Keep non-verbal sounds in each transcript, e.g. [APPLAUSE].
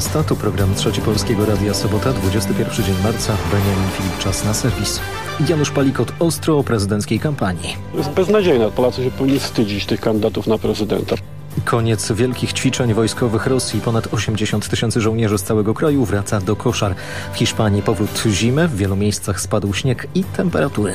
17 to program Trzeci Polskiego Radia Sobota, 21 dzień marca. Beniamin Filip, czas na serwis. Janusz Palikot ostro o prezydenckiej kampanii. Jest beznadziejne. Polacy się powinni wstydzić tych kandydatów na prezydenta. Koniec wielkich ćwiczeń wojskowych Rosji. Ponad 80 tysięcy żołnierzy z całego kraju wraca do koszar. W Hiszpanii powrót zimy, w wielu miejscach spadł śnieg i temperatury.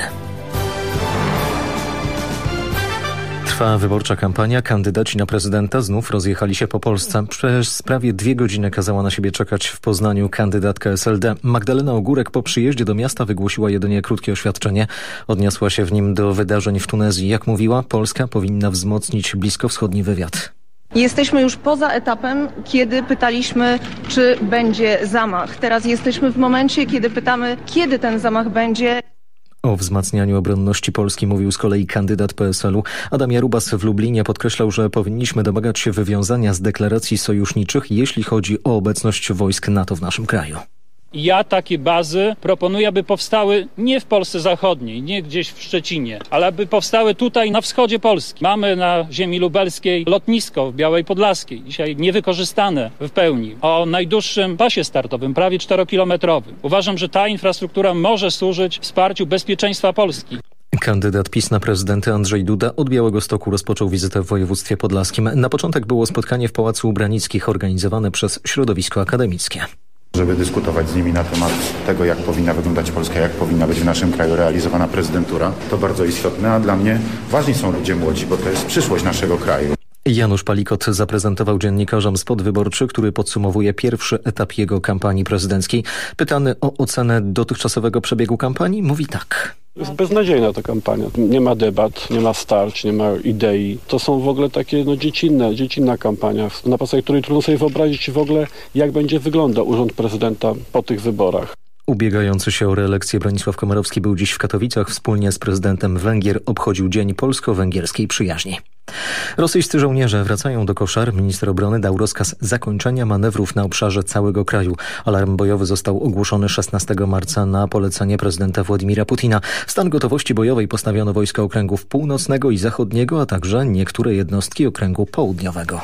Trwa wyborcza kampania. Kandydaci na prezydenta znów rozjechali się po Polsce. Przez prawie dwie godziny kazała na siebie czekać w Poznaniu kandydatka SLD. Magdalena Ogórek po przyjeździe do miasta wygłosiła jedynie krótkie oświadczenie. Odniosła się w nim do wydarzeń w Tunezji. Jak mówiła, Polska powinna wzmocnić bliskowschodni wywiad. Jesteśmy już poza etapem, kiedy pytaliśmy, czy będzie zamach. Teraz jesteśmy w momencie, kiedy pytamy, kiedy ten zamach będzie. O wzmacnianiu obronności Polski mówił z kolei kandydat PSL-u. Adam Jarubas w Lublinie podkreślał, że powinniśmy domagać się wywiązania z deklaracji sojuszniczych, jeśli chodzi o obecność wojsk NATO w naszym kraju. Ja takie bazy proponuję, aby powstały nie w Polsce Zachodniej, nie gdzieś w Szczecinie, ale aby powstały tutaj na wschodzie Polski. Mamy na ziemi lubelskiej lotnisko w Białej Podlaskiej, dzisiaj niewykorzystane w pełni, o najdłuższym pasie startowym, prawie czterokilometrowym. Uważam, że ta infrastruktura może służyć wsparciu bezpieczeństwa Polski. Kandydat PiS na prezydenta Andrzej Duda od Białego Stoku rozpoczął wizytę w województwie podlaskim. Na początek było spotkanie w Pałacu Ubranickich organizowane przez środowisko akademickie żeby dyskutować z nimi na temat tego, jak powinna wyglądać Polska, jak powinna być w naszym kraju realizowana prezydentura. To bardzo istotne, a dla mnie ważni są ludzie młodzi, bo to jest przyszłość naszego kraju. Janusz Palikot zaprezentował dziennikarzom spot wyborczy, który podsumowuje pierwszy etap jego kampanii prezydenckiej. Pytany o ocenę dotychczasowego przebiegu kampanii, mówi tak. Jest beznadziejna ta kampania. Nie ma debat, nie ma starć, nie ma idei. To są w ogóle takie no, dziecinne, dziecinna kampania, na podstawie której trudno sobie wyobrazić w ogóle, jak będzie wyglądał urząd prezydenta po tych wyborach. Ubiegający się o reelekcję Bronisław Komorowski był dziś w Katowicach. Wspólnie z prezydentem Węgier obchodził Dzień Polsko-Węgierskiej Przyjaźni. Rosyjscy żołnierze wracają do koszar. Minister obrony dał rozkaz zakończenia manewrów na obszarze całego kraju. Alarm bojowy został ogłoszony 16 marca na polecenie prezydenta Władimira Putina. Stan gotowości bojowej postawiono wojska okręgów północnego i zachodniego, a także niektóre jednostki okręgu południowego.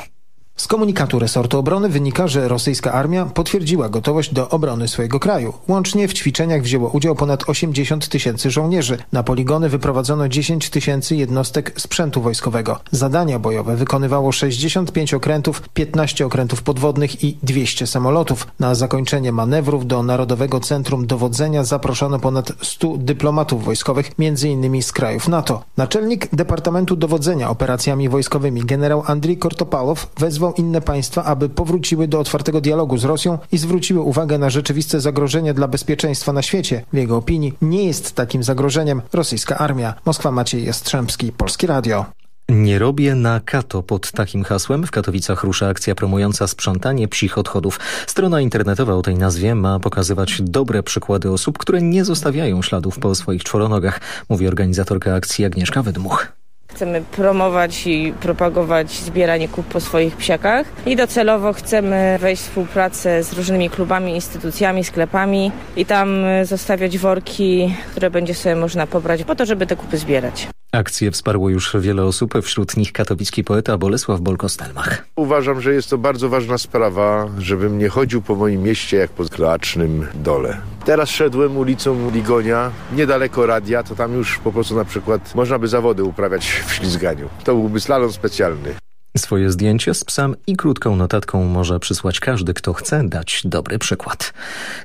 Z komunikatu resortu obrony wynika, że rosyjska armia potwierdziła gotowość do obrony swojego kraju. Łącznie w ćwiczeniach wzięło udział ponad 80 tysięcy żołnierzy. Na poligony wyprowadzono 10 tysięcy jednostek sprzętu wojskowego. Zadania bojowe wykonywało 65 okrętów, 15 okrętów podwodnych i 200 samolotów. Na zakończenie manewrów do Narodowego Centrum Dowodzenia zaproszono ponad 100 dyplomatów wojskowych, m.in. z krajów NATO. Naczelnik Departamentu Dowodzenia Operacjami Wojskowymi generał Andrii Kortopalow wezwał inne państwa, aby powróciły do otwartego dialogu z Rosją i zwróciły uwagę na rzeczywiste zagrożenie dla bezpieczeństwa na świecie. W jego opinii nie jest takim zagrożeniem rosyjska armia. Moskwa Maciej Jastrzębski, Polskie Radio. Nie robię na kato. Pod takim hasłem w Katowicach rusza akcja promująca sprzątanie psich odchodów. Strona internetowa o tej nazwie ma pokazywać dobre przykłady osób, które nie zostawiają śladów po swoich czworonogach, mówi organizatorka akcji Agnieszka Wydmuch. Chcemy promować i propagować zbieranie kup po swoich psiakach i docelowo chcemy wejść w współpracę z różnymi klubami, instytucjami, sklepami i tam zostawiać worki, które będzie sobie można pobrać po to, żeby te kupy zbierać. Akcję wsparło już wiele osób, wśród nich katowicki poeta Bolesław Bolkostelmach. Uważam, że jest to bardzo ważna sprawa, żebym nie chodził po moim mieście jak po klacznym dole. Teraz szedłem ulicą Ligonia, niedaleko radia, to tam już po prostu na przykład można by zawody uprawiać w ślizganiu. To byłby slalom specjalny. Swoje zdjęcie z psem i krótką notatką może przysłać każdy, kto chce dać dobry przykład.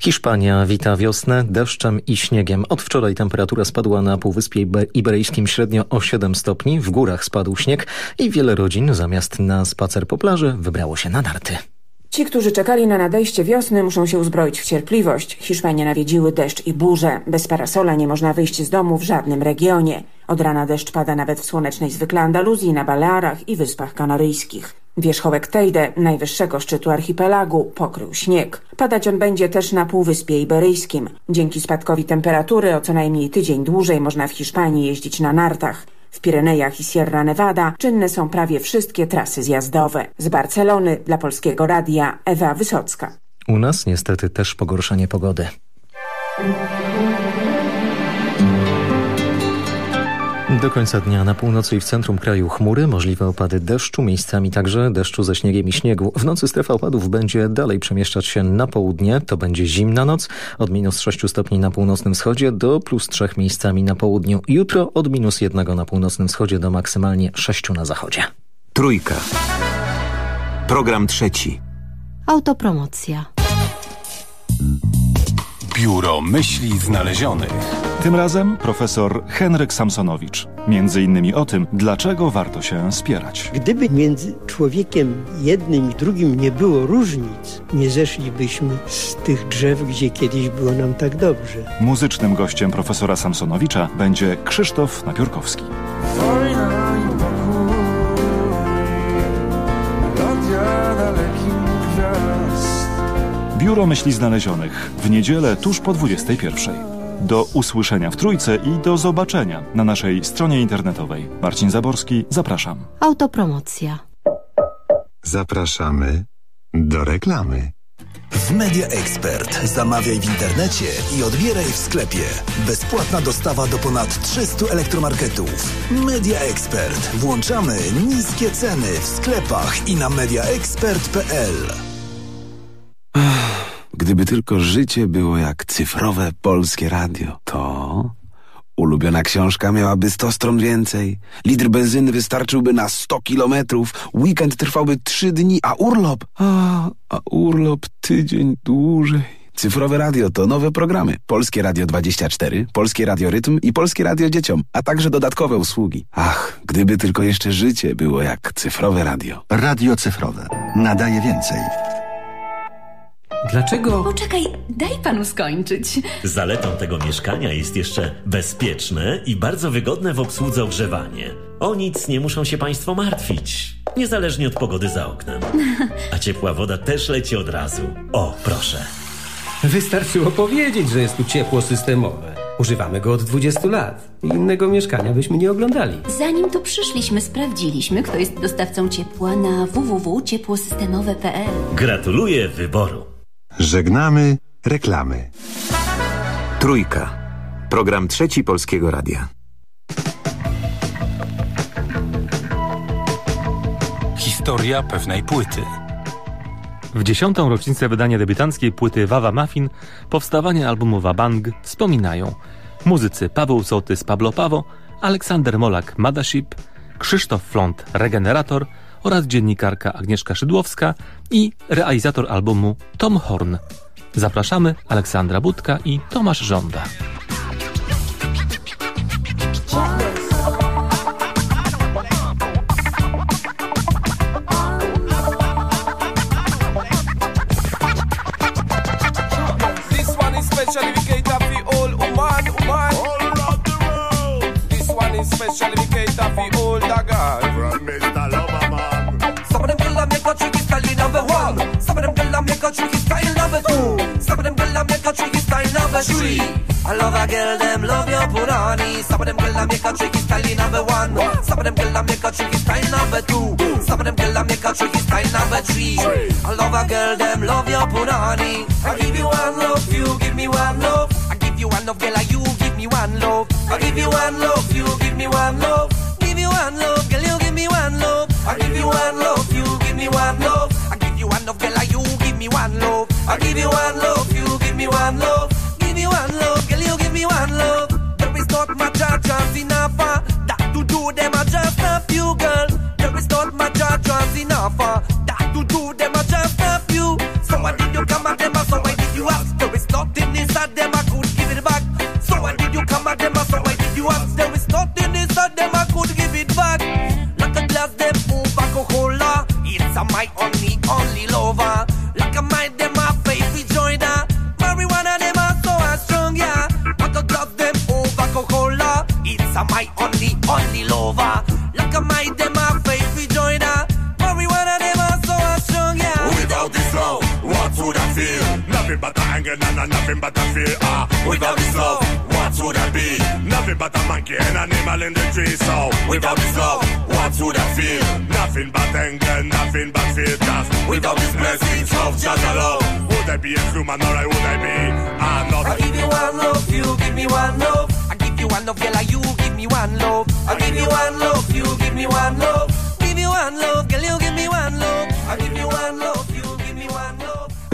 Hiszpania wita wiosnę deszczem i śniegiem. Od wczoraj temperatura spadła na Półwyspie Iberyjskim średnio o 7 stopni, w górach spadł śnieg i wiele rodzin zamiast na spacer po plaży wybrało się na narty. Ci, którzy czekali na nadejście wiosny, muszą się uzbroić w cierpliwość. Hiszpanię nawiedziły deszcz i burze. Bez parasola nie można wyjść z domu w żadnym regionie. Od rana deszcz pada nawet w słonecznej zwykle Andaluzji, na Balearach i Wyspach Kanaryjskich. Wierzchołek Tejde, najwyższego szczytu archipelagu, pokrył śnieg. Padać on będzie też na Półwyspie Iberyjskim. Dzięki spadkowi temperatury o co najmniej tydzień dłużej można w Hiszpanii jeździć na nartach. W Pirenejach i Sierra Nevada czynne są prawie wszystkie trasy zjazdowe. Z Barcelony dla Polskiego Radia Ewa Wysocka. U nas niestety też pogorszenie pogody. Do końca dnia na północy i w centrum kraju chmury, możliwe opady deszczu, miejscami także deszczu ze śniegiem i śniegu. W nocy strefa opadów będzie dalej przemieszczać się na południe. To będzie zimna noc od minus 6 stopni na północnym wschodzie do plus 3 miejscami na południu. Jutro od minus 1 na północnym wschodzie do maksymalnie 6 na zachodzie. Trójka. Program trzeci. Autopromocja. Biuro Myśli Znalezionych. Tym razem profesor Henryk Samsonowicz. Między innymi o tym, dlaczego warto się spierać. Gdyby między człowiekiem jednym i drugim nie było różnic, nie zeszlibyśmy z tych drzew, gdzie kiedyś było nam tak dobrze. Muzycznym gościem profesora Samsonowicza będzie Krzysztof Napiórkowski. Biuro Myśli Znalezionych w niedzielę tuż po 21. Do usłyszenia w Trójce i do zobaczenia na naszej stronie internetowej. Marcin Zaborski, zapraszam. Autopromocja. Zapraszamy do reklamy. W Media Expert zamawiaj w internecie i odbieraj w sklepie. Bezpłatna dostawa do ponad 300 elektromarketów. Media Expert. Włączamy niskie ceny w sklepach i na mediaexpert.pl. Gdyby tylko życie było jak cyfrowe polskie radio, to ulubiona książka miałaby 100 stron więcej, litr benzyny wystarczyłby na 100 kilometrów, weekend trwałby 3 dni, a urlop, a, a urlop tydzień dłużej. Cyfrowe radio to nowe programy. Polskie Radio 24, Polskie Radio Rytm i Polskie Radio Dzieciom, a także dodatkowe usługi. Ach, gdyby tylko jeszcze życie było jak cyfrowe radio. Radio cyfrowe. Nadaje więcej. Dlaczego? Poczekaj, daj panu skończyć. Zaletą tego mieszkania jest jeszcze bezpieczne i bardzo wygodne w obsłudze ogrzewanie. O nic nie muszą się państwo martwić, niezależnie od pogody za oknem. A ciepła woda też leci od razu. O, proszę. Wystarczyło powiedzieć, że jest tu ciepło systemowe. Używamy go od 20 lat. Innego mieszkania byśmy nie oglądali. Zanim tu przyszliśmy, sprawdziliśmy, kto jest dostawcą ciepła na www.ciepłosystemowe.pl. Gratuluję wyboru. Żegnamy reklamy. Trójka. Program trzeci Polskiego Radia. Historia pewnej płyty. W dziesiątą rocznicę wydania debiutanckiej płyty Wawa Muffin powstawanie albumu Wabang wspominają muzycy Paweł Sołtys Pablo Pawo, Aleksander Molak Madaship, Krzysztof Flont Regenerator oraz dziennikarka Agnieszka Szydłowska i realizator albumu Tom Horn. Zapraszamy Aleksandra Budka i Tomasz Żąda. Tree. I love a girl, them love your punani. Some of them girls girl, make a tricky style number one. Some of them girls girl, make a tricky style number two. Some of them girls girl, make a tricky style number three. I love a girl, them love your punani. I give you one love, you give me one love. I give you one love, girl, you give me one love. I give you one love, you give me one love. Give you one love, girl, you give me one love. I give you one love, I give you one love, you give me one love give me one love, girl, you give me one love. There is not much chance enough uh, that to do them I just a few, girl. There is not much chance enough uh, that to do them I just a few. So why did you come at them? So why did you ask? There is nothing inside them I could give it back. So why did you come at them? So why did you ask? There is nothing inside them I could give it back. Like a glass them over Coca-Cola. It's a my only, only lover. Only lover. Like a my them my favorite joiner. Marijuana them are so strong, yeah. Without this love, what would I feel? Nothing but anger and nothing but a fear. Ah, without this love, what would I be? Nothing but a monkey and animal in the tree. So, without this love, what would I feel? Nothing but anger, nothing but fear. Cause without this blessings of just love, would I be a human or I would I be? I'm. I give you one love, you give me one love. I give you one love, girl, you give me one love. I give you one love, you give me one love. Give you one love, girl, you give me one love. I give you one love,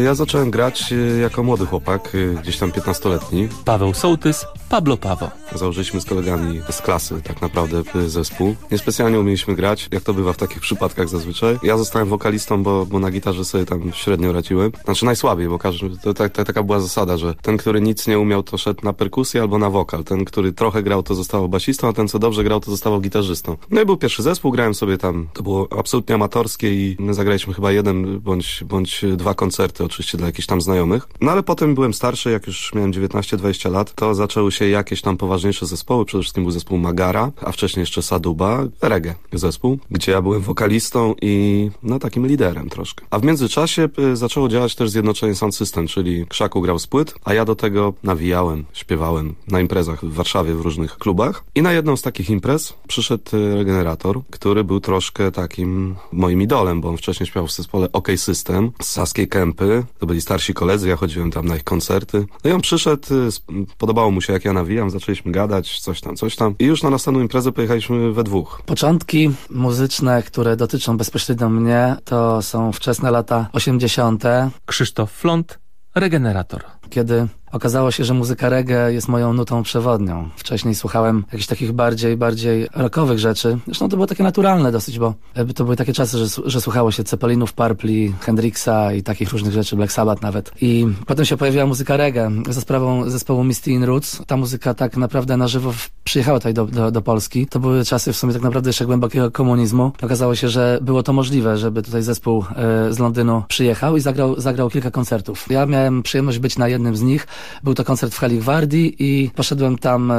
Ja zacząłem grać e, jako młody chłopak, e, gdzieś tam 15-letni. Paweł Sołtys, Pablo Pawo. Założyliśmy z kolegami z klasy tak naprawdę e, zespół. Niespecjalnie umieliśmy grać, jak to bywa w takich przypadkach zazwyczaj. Ja zostałem wokalistą, bo, bo na gitarze sobie tam średnio radziłem. Znaczy najsłabiej, bo każdy, to, to, to, taka była zasada, że ten, który nic nie umiał, to szedł na perkusję albo na wokal. Ten, który trochę grał, to zostawał basistą, a ten, co dobrze grał, to zostawał gitarzystą. No i był pierwszy zespół, grałem sobie tam. To było absolutnie amatorskie i my zagraliśmy chyba jeden bądź, bądź dwa koncerty oczywiście dla jakichś tam znajomych. No ale potem byłem starszy, jak już miałem 19-20 lat, to zaczęły się jakieś tam poważniejsze zespoły. Przede wszystkim był zespół Magara, a wcześniej jeszcze Saduba, reggae zespół, gdzie ja byłem wokalistą i no takim liderem troszkę. A w międzyczasie y, zaczęło działać też Zjednoczenie Sound System, czyli Krzaku grał z płyt, a ja do tego nawijałem, śpiewałem na imprezach w Warszawie w różnych klubach. I na jedną z takich imprez przyszedł y, Regenerator, który był troszkę takim moim idolem, bo on wcześniej śpiewał w zespole OK System z Saskiej Kępy. To byli starsi koledzy, ja chodziłem tam na ich koncerty. No i on przyszedł, y, podobało mu się jak ja nawijam, zaczęliśmy gadać, coś tam, coś tam. I już na następną imprezę pojechaliśmy we dwóch. Początki muzyczne, które dotyczą bezpośrednio mnie, to są wczesne lata 80. Krzysztof Flont, Regenerator. Kiedy okazało się, że muzyka reggae jest moją nutą przewodnią. Wcześniej słuchałem jakichś takich bardziej, bardziej rockowych rzeczy. Zresztą to było takie naturalne dosyć, bo jakby to były takie czasy, że, że słuchało się Ceppelinów, Purpli, Hendrixa i takich różnych rzeczy, Black Sabbath nawet. I potem się pojawiła muzyka reggae za sprawą zespołu Misty in Roots. Ta muzyka tak naprawdę na żywo przyjechała tutaj do, do, do Polski. To były czasy w sumie tak naprawdę jeszcze głębokiego komunizmu. Okazało się, że było to możliwe, żeby tutaj zespół e, z Londynu przyjechał i zagrał, zagrał kilka koncertów. Ja miałem przyjemność być na jednym z nich. Był to koncert w hali Gwardii i poszedłem tam e,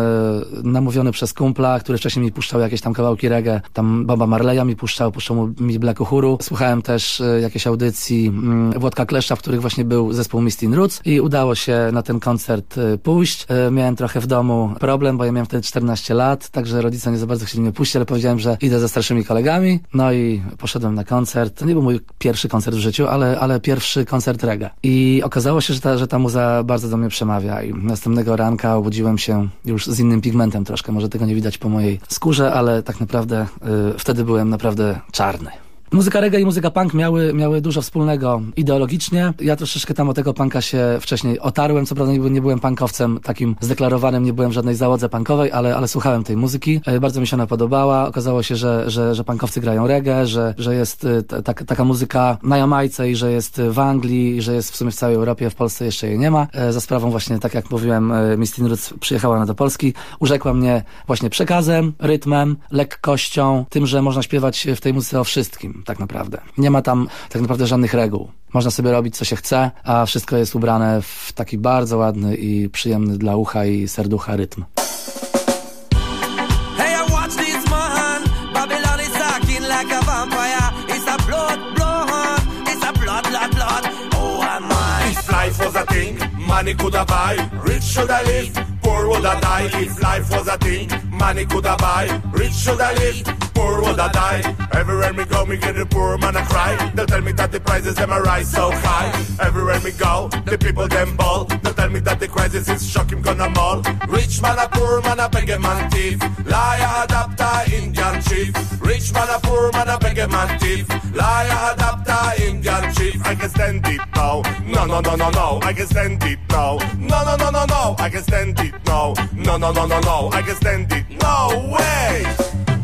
namówiony przez kumpla, który wcześniej mi puszczał jakieś tam kawałki reggae. Tam Boba Marleya mi puszczał, puszczał mi Black Uhuru. Słuchałem też e, jakieś audycji mm, Włodka Kleszcza, w których właśnie był zespół Misty in Roots i udało się na ten koncert e, pójść. Miałem trochę w domu problem, bo ja miałem wtedy 14 lat, także rodzice nie za bardzo chcieli mnie puścić, ale powiedziałem, że idę ze starszymi kolegami. No i poszedłem na koncert. To nie był mój pierwszy koncert w życiu, ale, ale pierwszy koncert reggae. I okazało się, że ta, że ta muza bardzo do mnie przemawia i następnego ranka obudziłem się już z innym pigmentem troszkę. Może tego nie widać po mojej skórze, ale tak naprawdę y, wtedy byłem naprawdę czarny. Muzyka reggae i muzyka punk miały, miały dużo wspólnego ideologicznie. Ja troszeczkę tam o tego punka się wcześniej otarłem. Co prawda nie, by- nie byłem punkowcem takim zdeklarowanym, nie byłem w żadnej załodze punkowej, ale, ale słuchałem tej muzyki. E, Bardzo mi się ona podobała. Okazało się, że, że, że punkowcy grają reggae, że, że jest y, ta- taka, muzyka na Jamajce i że jest w Anglii, i że jest w sumie w całej Europie, w Polsce jeszcze jej nie ma. E, Za sprawą właśnie, tak jak mówiłem, e, Miss Teen Roots przyjechała ona do Polski. Urzekła mnie właśnie przekazem, rytmem, lekkością, tym, że można śpiewać w tej muzyce o wszystkim, tak naprawdę. Nie ma tam tak naprawdę żadnych reguł. Można sobie robić, co się chce, a wszystko jest ubrane w taki bardzo ładny i przyjemny dla ucha i serducha rytm. Hey, I watch this man. Babylon is talking like a vampire. It's a blood, blood. It's a blood, blood, blood. Oh, am I? If life was a thing, money could have buy. Rich should have live, poor would have die. If life was a thing, money could have buy. Rich should have live, poor would have die. Everywhere me go, me get the poor man a cry. They'll tell me that the prices them a rise so high. Everywhere me go, the people them ball. They'll tell me that the crisis is shocking, gonna maul. Rich man a poor man a beg a man thief. Liar adapter, Indian chief. Rich man a poor man a beg a man thief. Liar adapter, Indian chief. I can stand it now. No, no, no, no, no. I can stand it now. No, no, no, no, no. I can stand it now. No, no, no, no, no. I can stand it. No way.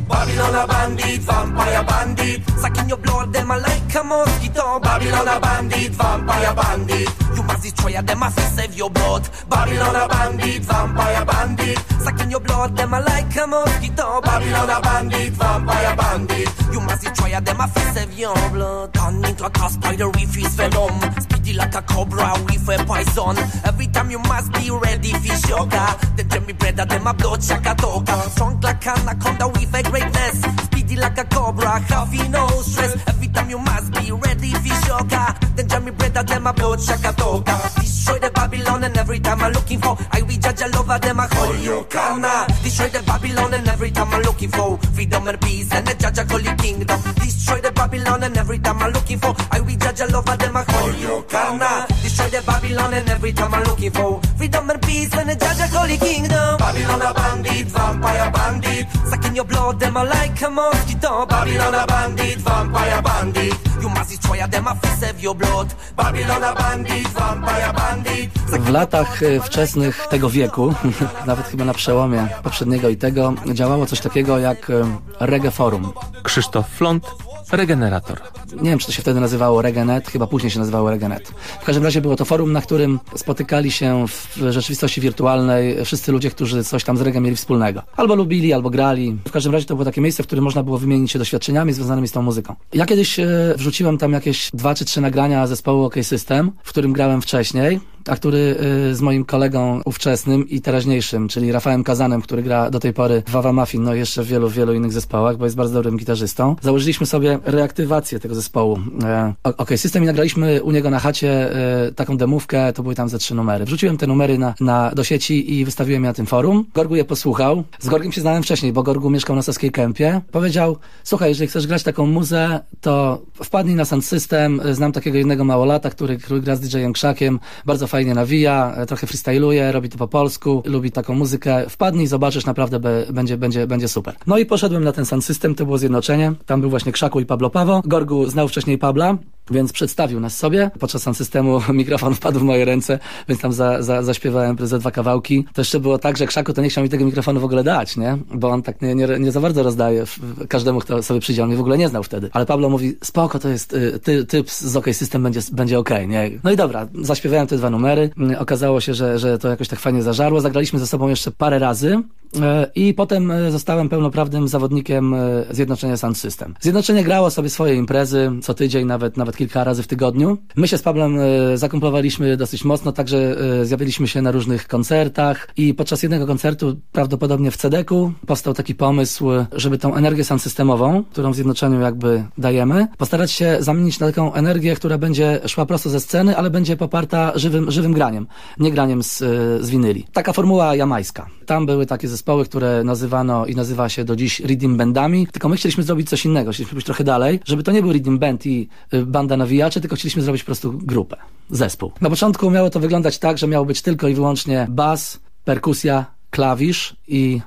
Babylon a bandit, vampire bandit. Sucking your blood, them a like a mosquito. Babylon a bandit, vampire bandit. You must destroy them, must save your blood. Babylon a bandit, vampire bandit. Sucking your blood, them a like a mosquito. Babylon a bandit, vampire bandit. You must destroy them, must save your blood. Turn into a by the reef is venom. Speedy like a cobra with a poison. Every time you must be ready for yoga. The Jimmy brother, them a blood shaka toka. Strong like anaconda with a greatness. Speedy like a cobra, heavy no stress. Every time you must be ready for yoga. The Jimmy brother, them a blood shaka toka. Destroy the Babylon and every time I'm looking for. I will judge all over them I call you kana. Destroy the Babylon and every time I'm looking for. Freedom and peace and the judge a holy kingdom. Destroy the Babylon and every time I'm looking for I we judge all over them I call you Kana Destroy the Babylon and every time I'm looking for Freedom and peace and the judge a holy kingdom Babylon a bandit, vampire bandit Sucking your blood them a like a mosquito Babylon a bandit, vampire bandit You must destroy them of your blood Babylon a bandit, vampire bandit W latach e, wczesnych tego wieku, [LAUGHS] nawet chyba na przełomie poprzedniego i tego, działało coś takiego jak e, Reggae Forum. Krzysztof Flont, regenerator. Nie wiem, czy to się wtedy nazywało Regenet, chyba później się nazywało Regenet. W każdym razie było to forum, na którym spotykali się w rzeczywistości wirtualnej wszyscy ludzie, którzy coś tam z reggae mieli wspólnego. Albo lubili, albo grali. W każdym razie to było takie miejsce, w którym można było wymienić się doświadczeniami związanymi z tą muzyką. Ja kiedyś e, wrzuciłem tam jakieś dwa czy trzy nagrania zespołu OK System, w którym grałem wcześniej, a który y, z moim kolegą ówczesnym i teraźniejszym, czyli Rafałem Kazanem, który gra do tej pory w Wawa Muffin, no i jeszcze w wielu, wielu innych zespołach, bo jest bardzo dobrym gitarzystą. Założyliśmy sobie reaktywację tego zespołu. E, OK System i nagraliśmy u niego na chacie e, taką demówkę, to były tam ze trzy numery. Wrzuciłem te numery na, na, do sieci i wystawiłem je na tym forum. Gorgu je posłuchał. Z Gorgiem się znałem wcześniej, bo Gorgu mieszkał na Saskiej Kępie. Powiedział, słuchaj, jeżeli chcesz grać taką muzę, to wpadnij na Sound System. Znam takiego jednego małolata, który, który gra z DJ-em Krzakiem. Bardzo fajnie nawija, e, trochę freestyluje, robi to po polsku, lubi taką muzykę. Wpadnij, zobaczysz, naprawdę be, będzie, będzie, będzie super. No i poszedłem na ten Sound System, to było zjednoczenie. Tam był właśnie Krzaku i Pablo Pawo. Gorgu znał wcześniej Pabla, więc przedstawił nas sobie. Podczas sam systemu [LAUGHS] mikrofon wpadł w moje ręce, więc tam za, za, zaśpiewałem ze dwa kawałki. To jeszcze było tak, że Krzaku to nie chciał mi tego mikrofonu w ogóle dać, nie? Bo on tak nie, nie, nie za bardzo rozdaje każdemu, kto sobie przyjdzie. On mnie w ogóle nie znał wtedy. Ale Pablo mówi, spoko, to jest, y, ty, typ z OK System będzie, będzie okay, nie? No i dobra, zaśpiewałem te dwa numery. Okazało się, że, że to jakoś tak fajnie zażarło. Zagraliśmy ze sobą jeszcze parę razy. E, I potem zostałem pełnoprawnym zawodnikiem Zjednoczenia Sound System. Zjednoczenie grało sobie swoje imprezy co tydzień, nawet, nawet kilka razy w tygodniu. My się z Pablem zakumplowaliśmy dosyć mocno, także zjawiliśmy się na różnych koncertach i podczas jednego koncertu, prawdopodobnie w Cedeku, powstał taki pomysł, żeby tą energię systemową, którą Zjednoczeniu jakby dajemy, postarać się zamienić na taką energię, która będzie szła prosto ze sceny, ale będzie poparta żywym, żywym graniem, nie graniem z, z winyli. Taka formuła jamańska. Tam były takie zespoły, które nazywano i nazywa się do dziś Rhythm Bandami, tylko my chcieliśmy zrobić coś innego, chcieliśmy pójść trochę dalej, żeby to nie był Rhythm Band i y, banda nawijaczy, tylko chcieliśmy zrobić po prostu grupę, zespół. Na początku miało to wyglądać tak, że miał być tylko i wyłącznie bas, perkusja, klawisz i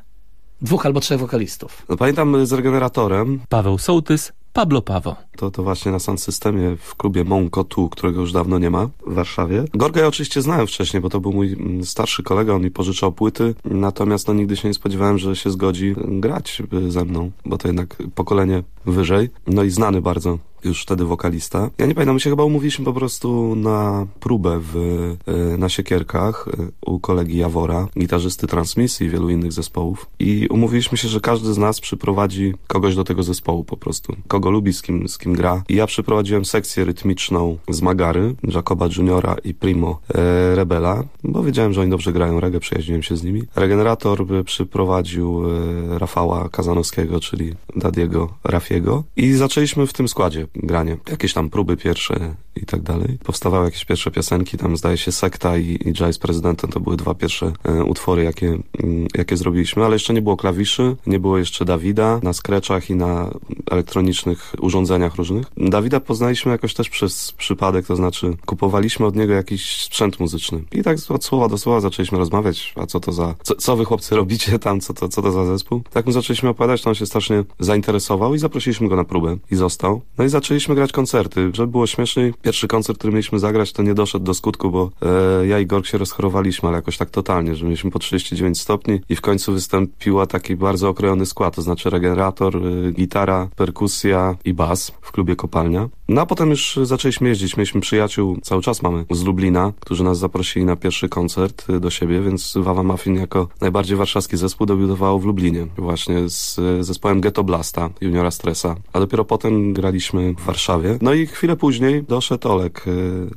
dwóch albo trzech wokalistów. No, pamiętam z Regeneratorem. Paweł Sołtys, Pablo Pawo. To, to właśnie na sound systemie w klubie Monko Tu, którego już dawno nie ma w Warszawie. Gorga ja oczywiście znałem wcześniej, bo to był mój mm, starszy kolega, on mi pożyczał płyty, natomiast no nigdy się nie spodziewałem, że się zgodzi grać y, ze mną, bo to jednak pokolenie wyżej, no i znany bardzo już wtedy wokalista. Ja nie pamiętam, my się chyba umówiliśmy po prostu na próbę w, y, na Siekierkach y, u kolegi Jawora, gitarzysty Transmisji i wielu innych zespołów i umówiliśmy się, że każdy z nas przyprowadzi kogoś do tego zespołu po prostu. Kogo lubi, z kim, z kim gra. I ja przyprowadziłem sekcję rytmiczną z Magary, Jacoba Juniora i Primo e, Rebela, bo wiedziałem, że oni dobrze grają reggae, przyjaźniłem się z nimi. Regenerator przyprowadził e, Rafała Kazanowskiego, czyli Dadiego Rafiego i zaczęliśmy w tym składzie granie. Jakieś tam próby pierwsze i tak dalej. Powstawały jakieś pierwsze piosenki, tam zdaje się Sekta i, i Jazz Prezydentem to były dwa pierwsze e, utwory, jakie, m, mm, jakie zrobiliśmy, ale jeszcze nie było klawiszy, nie było jeszcze Dawida na skreczach i na elektronicznych urządzeniach Dawida poznaliśmy jakoś też przez przypadek, to znaczy kupowaliśmy od niego jakiś sprzęt muzyczny. I tak od słowa do słowa zaczęliśmy rozmawiać, a co to za, co, co wy chłopcy robicie tam, co to, co to za zespół. Tak my zaczęliśmy opowiadać, to on się strasznie zainteresował i zaprosiliśmy go na próbę i został. No i zaczęliśmy grać koncerty. Żeby było śmieszniej, pierwszy koncert, który mieliśmy zagrać, to nie doszedł do skutku, bo e, ja i Gork się rozchorowaliśmy, ale jakoś tak totalnie, że mieliśmy po 39 stopni i w końcu wystąpiła taki bardzo okrojony skład, to znaczy regenerator, y, gitara, perkusja i bas w klubie Kopalnia. No a potem już zaczęliśmy jeździć. Mieliśmy przyjaciół, cały czas mamy, z Lublina, którzy nas zaprosili na pierwszy koncert y, do siebie, więc Wawa Muffin jako najbardziej warszawski zespół debiutowało w Lublinie, właśnie z y, zespołem Ghetto Blasta, Juniora Stressa. A dopiero potem graliśmy w Warszawie. No i chwilę później doszedł Olek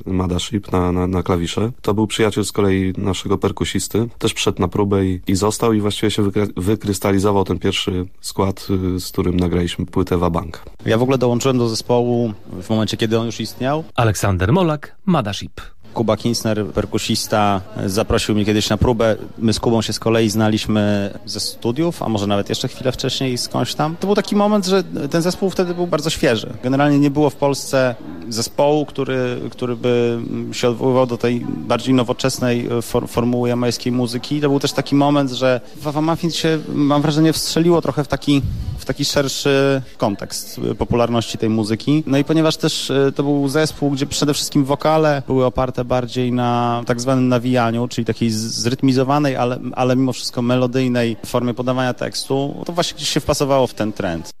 Madaship na, na, na klawisze. To był przyjaciel z kolei naszego perkusisty. Też przyszedł na próbę i, i został i właściwie się wykrystalizował ten pierwszy skład, z którym nagraliśmy płytę Wabank. Ja w ogóle dołączyłem do zespołu w momencie, kiedy on już istniał. Aleksander Molak, Madaship. Kuba Kinsner, perkusista, zaprosił mnie kiedyś na próbę. My z Kubą się z kolei znaliśmy ze studiów, a może nawet jeszcze chwilę wcześniej skądś tam. To był taki moment, że ten zespół wtedy był bardzo świeży. Generalnie nie było w Polsce zespołu, który, który by się odwoływał do tej bardziej nowoczesnej for, formuły jamańskiej muzyki. To był też taki moment, że Wawa Muffin się, mam wrażenie, wstrzeliło trochę w taki, w taki szerszy kontekst popularności tej muzyki. No i ponieważ też e, to był zespół, gdzie przede wszystkim wokale były oparte bardziej na tak zwanym nawijaniu, czyli takiej zrytmizowanej, ale, ale mimo wszystko melodyjnej formie podawania tekstu, to właśnie gdzieś się wpasowało w ten trend.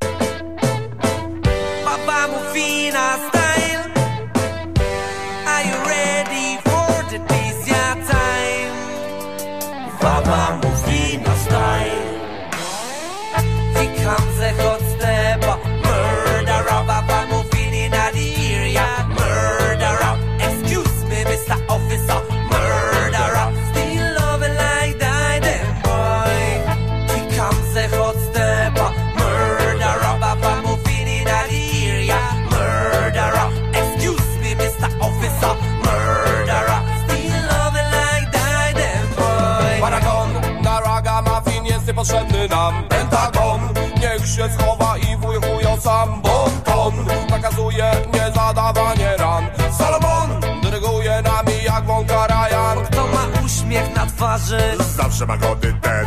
Niepotrzebny nam Pentagon, niech się schowa i wuj chujo sam Bon ton, nakazuje niezadawanie ran. Salomon, dyryguje nami jak wąka Ryan. Kto ma uśmiech na twarzy, Zawsze ma gody ten.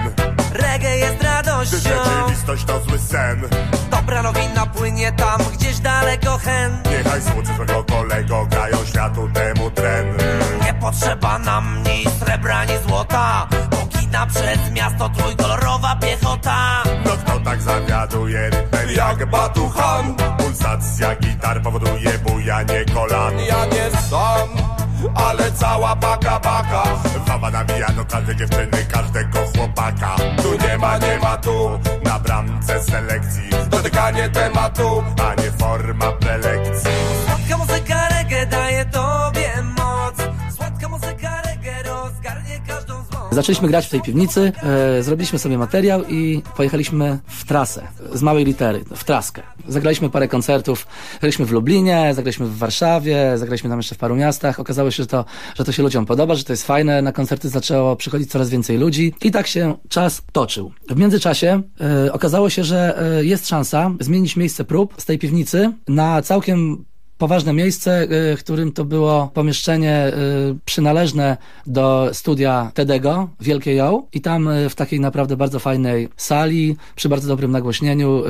reggae jest Gdy radością. rzeczywistość to zły sen. Dobra nowina płynie tam, gdzieś daleko hen. Niechaj słucy swego kolego Grają światu temu tren. Nie potrzeba nam ni srebra, ni złota Pogina przez miasto trójkolorowa piechota. No kto tak zawiaduje? Rytmem jak batuchan. Pulsacja gitar powoduje bujanie kolan. Ja nie sam, ale cała baka baka. Wawa nabija do każdej dziewczyny, każdego chłopaka. Tu nie ma, nie ma tu. Na bramce selekcji. Dotykanie tematu A nie forma prelekcji Zaczęliśmy grać w tej piwnicy, e, zrobiliśmy sobie materiał i pojechaliśmy w trasę z małej litery, w traskę. Zagraliśmy parę koncertów, zagraliśmy w Lublinie, zagraliśmy w Warszawie, zagraliśmy tam jeszcze w paru miastach. Okazało się, że to, że to się ludziom podoba, że to jest fajne. Na koncerty zaczęło przychodzić coraz więcej ludzi i tak się czas toczył. W międzyczasie e, okazało się, że e, jest szansa zmienić miejsce prób z tej piwnicy na całkiem poważne miejsce, y, którym to było pomieszczenie y, przynależne do studia Tedego, Wielkie Ją i tam y, w takiej naprawdę bardzo fajnej sali, przy bardzo dobrym nagłośnieniu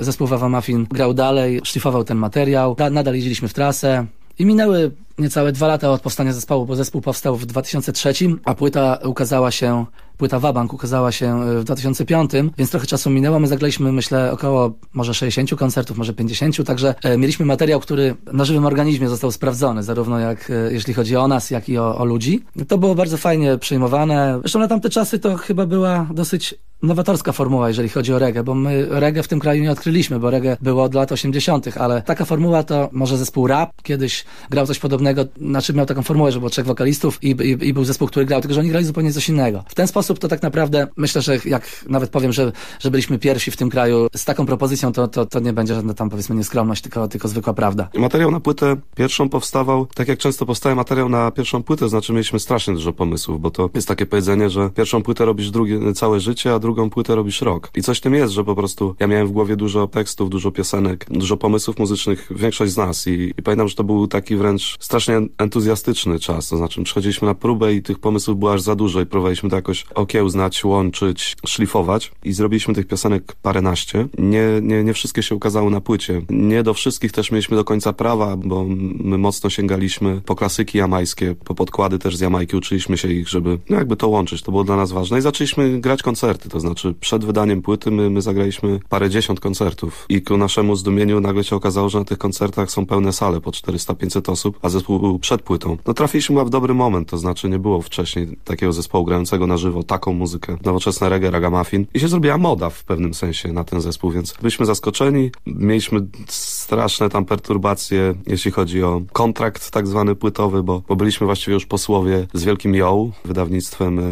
zespół Wawa Muffin grał dalej, szlifował ten materiał, Da- nadal jeździliśmy w trasę i minęły niecałe dwa lata od powstania zespołu, bo zespół powstał w 2003, a płyta ukazała się, płyta Wabank ukazała się y, w 2005, więc trochę czasu minęło. My zagraliśmy, myślę, około może 60 koncertów, może 50, także e, mieliśmy materiał, który na żywym organizmie został sprawdzony, zarówno jak e, jeśli chodzi o nas, jak i o, o ludzi. To było bardzo fajnie przyjmowane. Zresztą na tamte czasy to chyba była dosyć nowatorska formuła, jeżeli chodzi o reggae, bo my reggae w tym kraju nie odkryliśmy, bo reggae było od lat 80., ale taka formuła to może zespół rap kiedyś grał coś podobnego, znaczy miał taką formułę, że było trzech wokalistów i, i, i był zespół, który grał, tylko że oni grali zupełnie coś innego. W ten sposób to tak naprawdę myślę, że jak nawet powiem, że, że byliśmy pierwsi w tym kraju z taką propozycją, to, to, to nie będzie żadna tam powiedzmy nieskromność, tylko, tylko zwykła prawda. Materiał na płytę pierwszą powstawał, tak jak często powstaje materiał na pierwszą płytę, znaczy mieliśmy strasznie dużo pomysłów, bo to jest takie powiedzenie, że pierwszą płytę robisz drugie, całe życie, a drugą płytę robisz rok. I coś tym jest, że po prostu ja miałem w głowie dużo tekstów, dużo piosenek, dużo pomysłów muzycznych, większość z nas i, i pamiętam, że to był taki wręcz strasznie entuzjastyczny czas, to znaczy przychodziliśmy na próbę i tych pomysłów było aż za dużo i próbowaliśmy to jakoś okiełznać, łączyć, szlifować i zrobiliśmy tych piosenek paręnaście. Nie, nie, nie wszystkie się ukazały na płycie. Nie do wszystkich też mieliśmy do końca prawa, bo my mocno sięgaliśmy po klasyki jamańskie, po podkłady też z Jamajki, uczyliśmy się ich, żeby no jakby to łączyć, to było dla nas ważne i zaczęliśmy grać koncerty, to znaczy przed wydaniem płyty my, my zagraliśmy parę dziesiąt koncertów i ku naszemu zdumieniu nagle się okazało, że na tych koncertach są pełne sale po 400-500 osób, a zespół był przed płytą. No trafiliśmy chyba w dobry moment, to znaczy nie było wcześniej takiego zespołu grającego na żywo taką muzykę, nowoczesne reggae, ragamuffin i się zrobiła moda w pewnym sensie na ten zespół, więc byliśmy zaskoczeni, mieliśmy straszne tam perturbacje, jeśli chodzi o kontrakt tak zwany płytowy, bo, bo byliśmy właściwie już po słowie z Wielkim Ją, wydawnictwem e,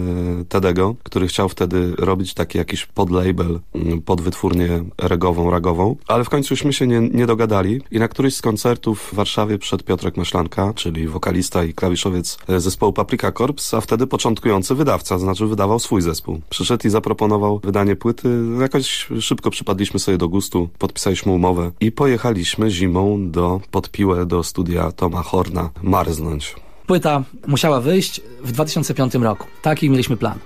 Tedego, który chciał wtedy robić taki jakiś podlabel, mm, podwytwórnię regową, ragową, ale w końcu myśmy się nie, nie dogadali i na któryś z koncertów w Warszawie przed Piotrek Maszlanka, czyli wokalista i klawiszowiec e, zespołu Paprika Corps, a wtedy początkujący wydawca, znaczy wydawał swój zespół. Przyszedł i zaproponował wydanie płyty. Jakoś szybko przypadliśmy sobie do gustu, podpisaliśmy umowę i pojechaliśmy zimą do Podpiłę, do studia Toma Horna, marznąć. Płyta musiała wyjść w 2005 roku. Taki mieliśmy plan.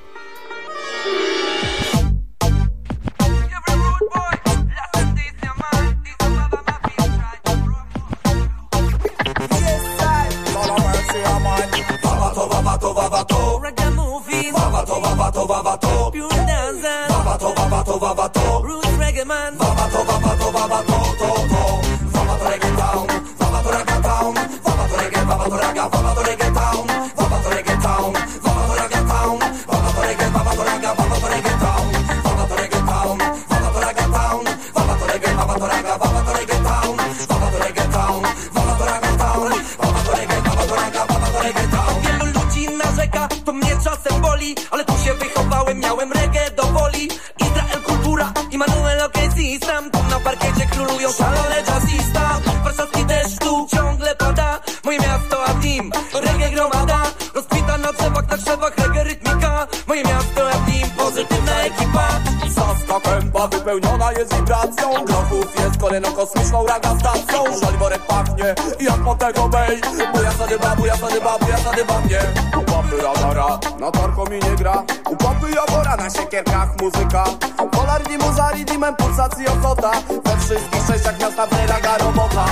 Vavato, pure dancing. Vavato, vavato, vavato, roots reggae man. Vavato, vavato, vavato, to, to. Vavato reggae town, vavato reggae town, vavato reggae, vavato reggae, vavato reggae town, vavato reggae town, vavato reggae town, vavato reggae, vavato reggae, vavato reggae town, vavato reggae town, vavato reggae town, vavato reggae, vavato reggae, vavato reggae town, vavato reggae town, vavato reggae town, vavato reggae, vavato reggae, vavato reggae town. Wielu ludzi narzeka, to mnie czasem boli, ale miałem reggae do woli. Izrael kultura, Immanuel Okesistam, tu na parkiecie królują szalone jazzista. Warszawski deszcz tu ciągle pada, moje miasto a team, reggae gromada. Rozkwita na drzewach, na drzewach reggae rytmika, moje miasto a team, pozytywna ekipa. Saska kępa wypełniona jest wibracją. Grochów jest kolejną kosmiczną raga stacją Żaliborek pachnie jak Montego Bay Buja sadyba, buja sadyba, buja sadyba mnie. U papy radara, na tarko mi nie gra. U papy jabora, na siekierkach muzyka. Polar limuza, ridimem pulsacji ochota. We wszystkich sześciach miasta raga robota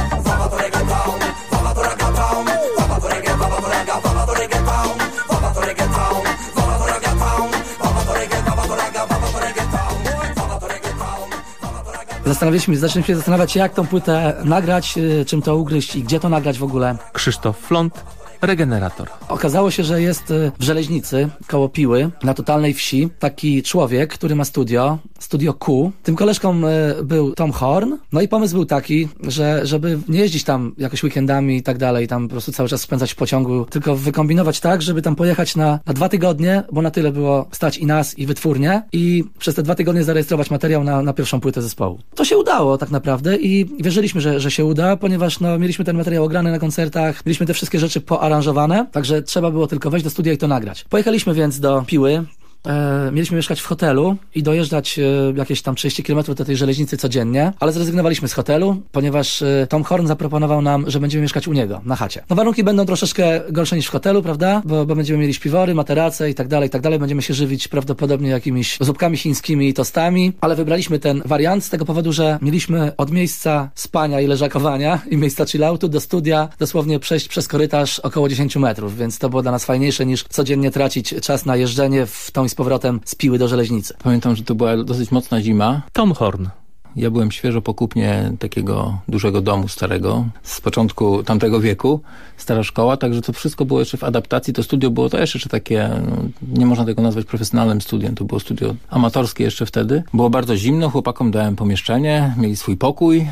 Zastanawialiśmy, zaczęliśmy się zastanawiać, jak tą płytę nagrać, y, czym to ugryźć i gdzie to nagrać w ogóle. Krzysztof Flont, regenerator. Okazało się, że jest y, w Żeleźnicy, koło Piły, na totalnej wsi, taki człowiek, który ma studio, studio Q. Tym koleżką y, był Tom Horn. No i pomysł był taki, że żeby nie jeździć tam jakoś weekendami i tak dalej, tam po prostu cały czas spędzać w pociągu, tylko wykombinować tak, żeby tam pojechać na, na dwa tygodnie, bo na tyle było stać i nas, i wytwórnię i przez te dwa tygodnie zarejestrować materiał na, na pierwszą płytę zespołu. To się udało tak naprawdę i wierzyliśmy, że, że się uda, ponieważ no, mieliśmy ten materiał ograny na koncertach, mieliśmy te wszystkie rzeczy poaranżowane, także trzeba było tylko wejść do studia i to nagrać. Pojechaliśmy więc do Piły, E, mieliśmy mieszkać w hotelu i dojeżdżać e, jakieś tam 30 km do tej żeleznicy codziennie, ale zrezygnowaliśmy z hotelu, ponieważ e, Tom Horn zaproponował nam, że będziemy mieszkać u niego, na chacie. No warunki będą troszeczkę gorsze niż w hotelu, prawda? Bo, bo będziemy mieli śpiwory, materace i tak dalej, i tak dalej. Będziemy się żywić prawdopodobnie jakimiś zupkami chińskimi i tostami, ale wybraliśmy ten wariant z tego powodu, że mieliśmy od miejsca spania i leżakowania i miejsca chilloutu do studia dosłownie przejść przez korytarz około 10 metrów, więc to było dla nas fajniejsze niż codziennie tracić czas na jeżdżenie w tą i z powrotem z Piły do Żeleźnicy. Pamiętam, że to była dosyć mocna zima. Tom Horn. Ja byłem świeżo po kupnie takiego dużego domu starego z początku tamtego wieku, stara szkoła, także to wszystko było jeszcze w adaptacji. To studio było też jeszcze takie, no, nie można tego nazwać profesjonalnym studiem, to było studio amatorskie jeszcze wtedy. Było bardzo zimno, chłopakom dałem pomieszczenie, mieli swój pokój,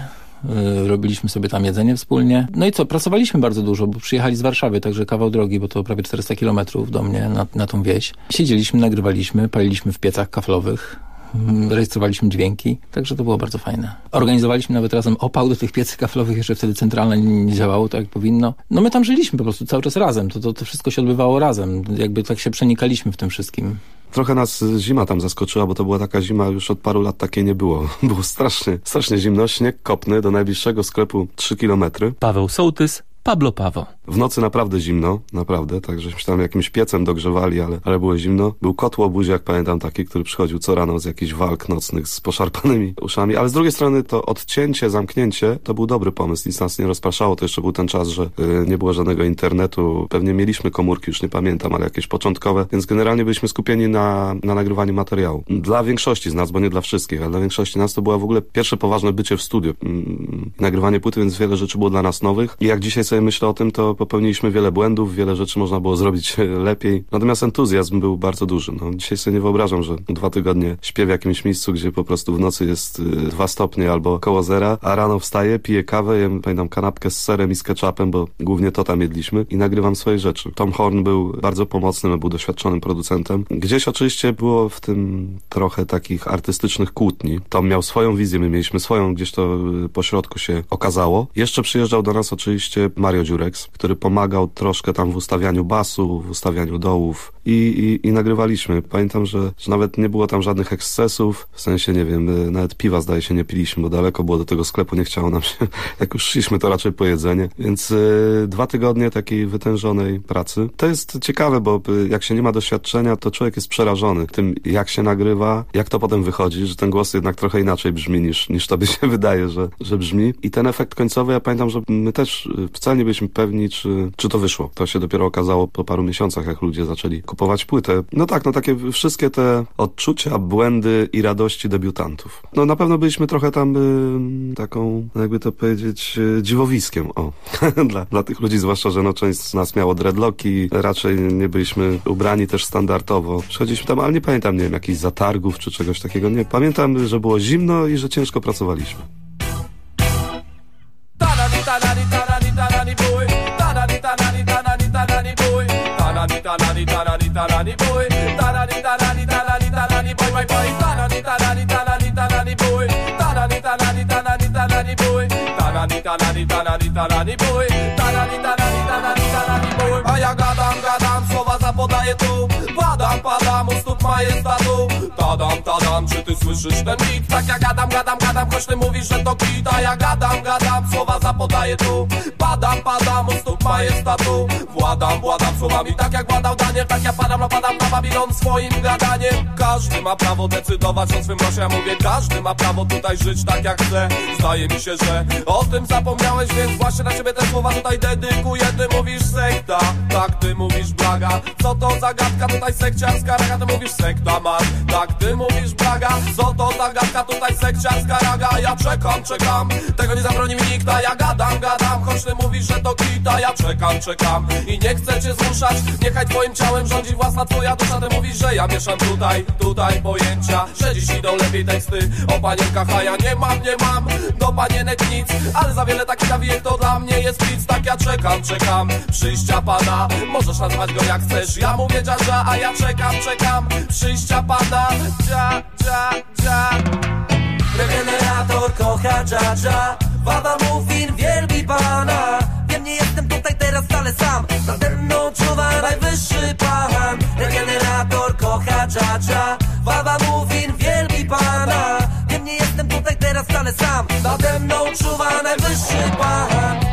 robiliśmy sobie tam jedzenie wspólnie. No i co, pracowaliśmy bardzo dużo, bo przyjechali z Warszawy, także kawał drogi, bo to prawie 400 kilometrów do mnie na, na tą wieś. Siedzieliśmy, nagrywaliśmy, paliliśmy w piecach kaflowych, mm, rejestrowaliśmy dźwięki, także to było bardzo fajne. Organizowaliśmy nawet razem opał do tych piecy kaflowych, jeszcze wtedy centralne nie, nie działało tak jak powinno. No my tam żyliśmy po prostu cały czas razem, to, to, to wszystko się odbywało razem, jakby tak się przenikaliśmy w tym wszystkim. Trochę nas zima tam zaskoczyła, bo to była taka zima, już od paru lat takiej nie było. [LAUGHS] Było strasznie, strasznie zimno, śnieg kopny do najbliższego sklepu 3 kilometry. Paweł Sołtys, Pablo Pawo. W nocy naprawdę zimno, naprawdę, tak żeśmy tam jakimś piecem dogrzewali, ale, ale było zimno. Był kotłobuziak, pamiętam taki, który przychodził co rano z jakichś walk nocnych z poszarpanymi uszami, ale z drugiej strony to odcięcie, zamknięcie, to był dobry pomysł, nic nas nie rozpraszało, to jeszcze był ten czas, że y, nie było żadnego internetu, pewnie mieliśmy komórki, już nie pamiętam, ale jakieś początkowe, więc generalnie byliśmy skupieni na, na nagrywaniu materiału. Dla większości z nas, bo nie dla wszystkich, ale dla większości nas to było w ogóle pierwsze poważne bycie w studiu, mm, nagrywanie płyty, więc wiele rzeczy było dla nas nowych. I jak dzisiaj sobie myślę o tym, to popełniliśmy wiele błędów, wiele rzeczy można było zrobić [LAUGHS] lepiej. Natomiast entuzjazm był bardzo duży. No, dzisiaj sobie nie wyobrażam, że dwa tygodnie śpię w jakimś miejscu, gdzie po prostu w nocy jest y, dwa stopnie albo koło zera, a rano wstaję, piję kawę, jem, pamiętam, kanapkę z serem i z ketchupem, bo głównie to tam jedliśmy i nagrywam swoje rzeczy. Tom Horn był bardzo pomocnym, był doświadczonym producentem. Gdzieś oczywiście było w tym trochę takich artystycznych kłótni. Tom miał swoją wizję, my mieliśmy swoją, gdzieś to y, po środku się okazało. Jeszcze przyjeżdżał do nas oczywiście Mario Dziureks, który pomagał troszkę tam w ustawianiu basu, w ustawianiu dołów i, i, i nagrywaliśmy. Pamiętam, że, że nawet nie było tam żadnych ekscesów, w sensie, nie wiem, y, nawet piwa zdaje się nie piliśmy, bo daleko było do tego sklepu, nie chciało nam się, [LAUGHS] jak już szliśmy, to raczej po jedzenie. Więc y, dwa tygodnie takiej wytężonej pracy. To jest ciekawe, bo y, jak się nie ma doświadczenia, to człowiek jest przerażony tym, jak się nagrywa, jak to potem wychodzi, że ten głos jednak trochę inaczej brzmi niż, niż to by się [LAUGHS] wydaje, że, że brzmi. I ten efekt końcowy, ja pamiętam, że my też y, wcale nie byliśmy pewni, czy, czy to wyszło. To się dopiero okazało po paru miesiącach, jak ludzie zaczęli płytę. No tak, no takie wszystkie te odczucia, błędy i radości debiutantów. No na pewno byliśmy trochę tam y, taką, jakby to powiedzieć, y, dziwowiskiem, o, [LAUGHS] dla, dla tych ludzi, zwłaszcza, że no część z nas miało dreadlocki, raczej nie byliśmy ubrani też standardowo. Przychodziliśmy tam, ale nie pamiętam, nie wiem, jakichś zatargów czy czegoś takiego, nie. Pamiętam, że było zimno i że ciężko pracowaliśmy. Tanani, tanani, tanani, tanani, boy. Tanani, tanani, tanani, tanani, boy. Tanani, tanani, tanani, tanani, boy. Tanani, tanani, tanani, tanani, boy, boy, boy. Tanani, tanani, tanani, tanani, boy. Tanani, tanani, tanani, tanani, boy. Tanani, tanani, tanani, tanani, boy. Tanani, tanani, tanani, tanani, boy. A ja gadam, gadam, słowa zapodaję tu. Padam, padam, u stóp majestatu. Tadam, tadam, czy ty słyszysz ten beat? Tak ja gadam, gadam, gadam, choć ty mówisz, że to kit A ja gadam, gadam, słowa zapodaję tu. Padam, padam, u stóp majestatu Władam, władam słowami tak jak władał Daniel Tak ja padam, napadam na Babilon swoim gadaniem. Każdy ma prawo decydować o swym losie Ja mówię, każdy ma prawo tutaj żyć tak jak chce. Zdaje mi się, że o tym zapomniałeś Więc właśnie na ciebie te słowa tutaj dedykuję. Ty mówisz sekta, tak ty mówisz blaga. Co to za gadka tutaj sekciarska raga Ty mówisz sekta man, tak ty mówisz blaga Co to za gadka tutaj sekciarska raga. Ja czekam, czekam, tego nie zabroni mi nikt A ja gadam, gadam, choć ty mówisz, że to kita Ja czekam, czekam. I nie chcę cię zmuszać. Niechaj twoim ciałem rządzi własna twoja dusza. Ty mówisz, że ja mieszam tutaj, tutaj pojęcia. Że dziś idą lepiej teksty o panienkach A ja nie mam, nie mam do panienek nic Ale za wiele takich nawijek to dla mnie jest nic. Tak ja czekam, czekam przyjścia pana. Możesz nazwać go jak chcesz. Ja mówię dża, a ja czekam, czekam przyjścia pana Dża, dża, dża. Regenerator kocha dżadża Baba Muffin wielbi pana. Wiem, nie jestem tutaj teraz wcale sam. Nade mną czuwa najwyższy pan Regenerator kocha dżadża Baba Muffin wielbi pana. Wiem, nie jestem tutaj teraz wcale sam. Nade mną czuwa najwyższy pan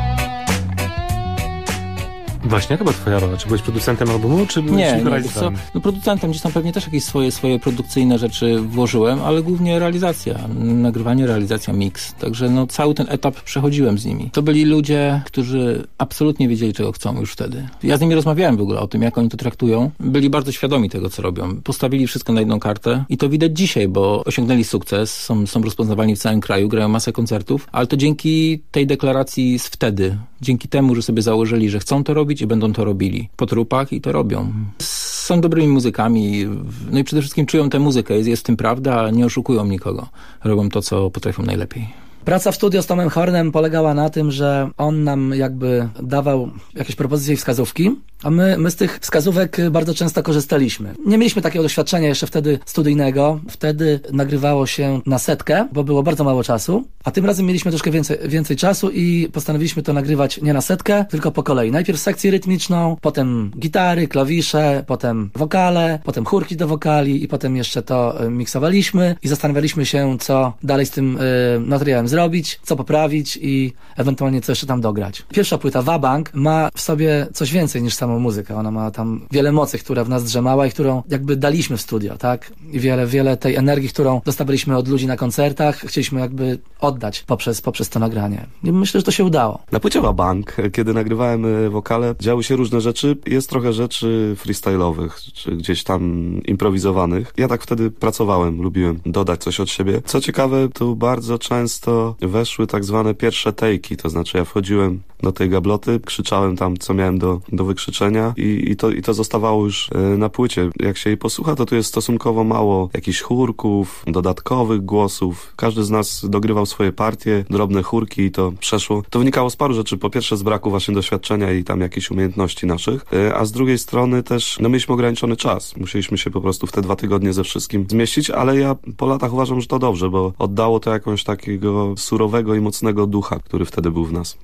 Właśnie, była twoja rola? Czy byłeś producentem albumu, czy byłeś Nie, nie, co, no producentem gdzieś tam pewnie też jakieś swoje, swoje produkcyjne rzeczy włożyłem, ale głównie realizacja, nagrywanie, realizacja, mix. Także no cały ten etap przechodziłem z nimi. To byli ludzie, którzy absolutnie wiedzieli, czego chcą już wtedy. Ja z nimi rozmawiałem w ogóle o tym, jak oni to traktują. Byli bardzo świadomi tego, co robią. Postawili wszystko na jedną kartę i to widać dzisiaj, bo osiągnęli sukces, są, są rozpoznawani w całym kraju, grają masę koncertów, ale to dzięki tej deklaracji z wtedy, dzięki temu, że sobie założyli, że chcą to robić i będą to robili po trupach i to robią. Są dobrymi muzykami, no i przede wszystkim czują tę muzykę, jest, jest w tym prawda, nie oszukują nikogo. Robią to, co potrafią najlepiej. Praca w studio z Tomem Hornem polegała na tym, że on nam jakby dawał jakieś propozycje i wskazówki, a my, my z tych wskazówek bardzo często korzystaliśmy. Nie mieliśmy takiego doświadczenia jeszcze wtedy studyjnego. Wtedy nagrywało się na setkę, bo było bardzo mało czasu, a tym razem mieliśmy troszkę więcej, więcej czasu i postanowiliśmy to nagrywać nie na setkę, tylko po kolei. Najpierw sekcję rytmiczną, potem gitary, klawisze, potem wokale, potem chórki do wokali i potem jeszcze to y, miksowaliśmy i zastanawialiśmy się, co dalej z tym y, materiałem zrobić, co poprawić i ewentualnie co jeszcze tam dograć. Pierwsza płyta Wabank ma w sobie coś więcej niż samą muzykę. Ona ma tam wiele mocy, która w nas drzemała i którą jakby daliśmy w studio, tak? I wiele, wiele tej energii, którą dostawaliśmy od ludzi na koncertach, chcieliśmy jakby oddać poprzez, poprzes to nagranie. I myślę, że to się udało. Na płycie Bank, kiedy nagrywałem y, wokale, działy się różne rzeczy. Jest trochę rzeczy freestyle'owych, czy gdzieś tam improwizowanych. Ja tak wtedy pracowałem, lubiłem dodać coś od siebie. Co ciekawe, tu bardzo często weszły tak zwane pierwsze tejki, to znaczy ja wchodziłem do tej gabloty, krzyczałem tam, co miałem do, do wykrzyczenia i, i, to, i to zostawało już e, na płycie. Jak się jej posłucha, to tu jest stosunkowo mało jakichś chórków, dodatkowych głosów. Każdy z nas dogrywał swoje partie, drobne chórki i to przeszło. To wynikało z paru rzeczy. Po pierwsze z braku właśnie doświadczenia i tam jakichś umiejętności naszych, e, a z drugiej strony też, no mieliśmy ograniczony czas. Musieliśmy się po prostu w te dwa tygodnie ze wszystkim zmieścić, ale ja po latach uważam, że to dobrze, bo oddało to jakąś takiego surowego i mocnego ducha, który wtedy był w nas.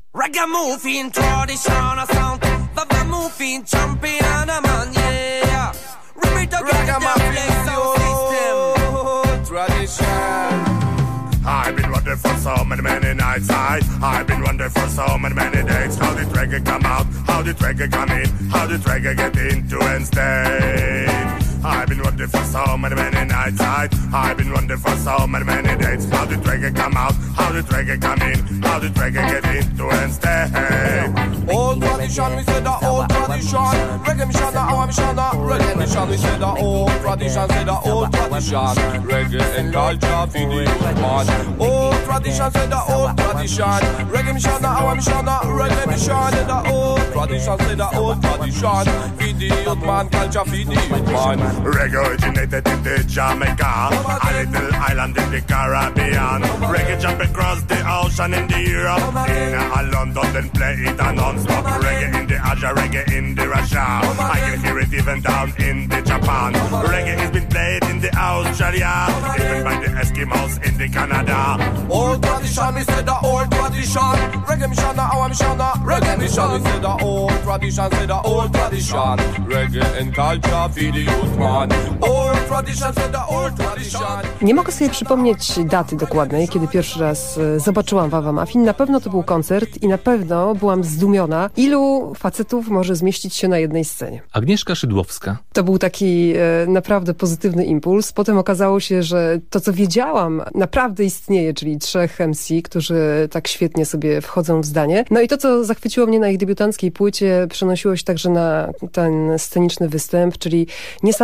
I've been wondering for so many, many nights. I, I've been wondering for so many, many days. How did reggae come out? How did reggae come in? How did reggae get into and stay? I've been running for so many, many nights. I've been running for so many, many days. How did reggae come out? How did reggae come in? How did reggae get into and stay? Old tradition, we say the old tradition. Reggae mission, the our mission, the reggae mission. We say the old tradition, say the old tradition. Reggae and culture, youth man. Old tradition, say the old tradition. Reggae mission, the our mission, the reggae mission. The old tradition, say the old tradition. Youth man, culture, youth man. Reggae originated in the Jamaica, a little island in the Caribbean. Reggae jump across the ocean in the Europe, in a London, then play it a non-stop. Reggae in the Asia, reggae in the Russia. I can hear it even down in the Japan. Reggae has been played in the Australia, even by the Eskimos in the Canada. Old tradition, we say the old tradition. Reggae mission, our mission, the reggae mission. We say the old tradition, say the old tradition. Reggae and culture, for the youth Nie mogę sobie przypomnieć daty dokładnej, kiedy pierwszy raz e, zobaczyłam Wawa Muffin. Na pewno to był koncert i na pewno byłam zdumiona, ilu facetów może zmieścić się na jednej scenie. Agnieszka Szydłowska. To był taki e, naprawdę pozytywny impuls. Potem okazało się, że to, co wiedziałam, naprawdę istnieje, czyli trzech MC, którzy tak świetnie sobie wchodzą w zdanie. No i to, co zachwyciło mnie na ich debiutanckiej płycie, przenosiło się także na ten sceniczny występ, czyli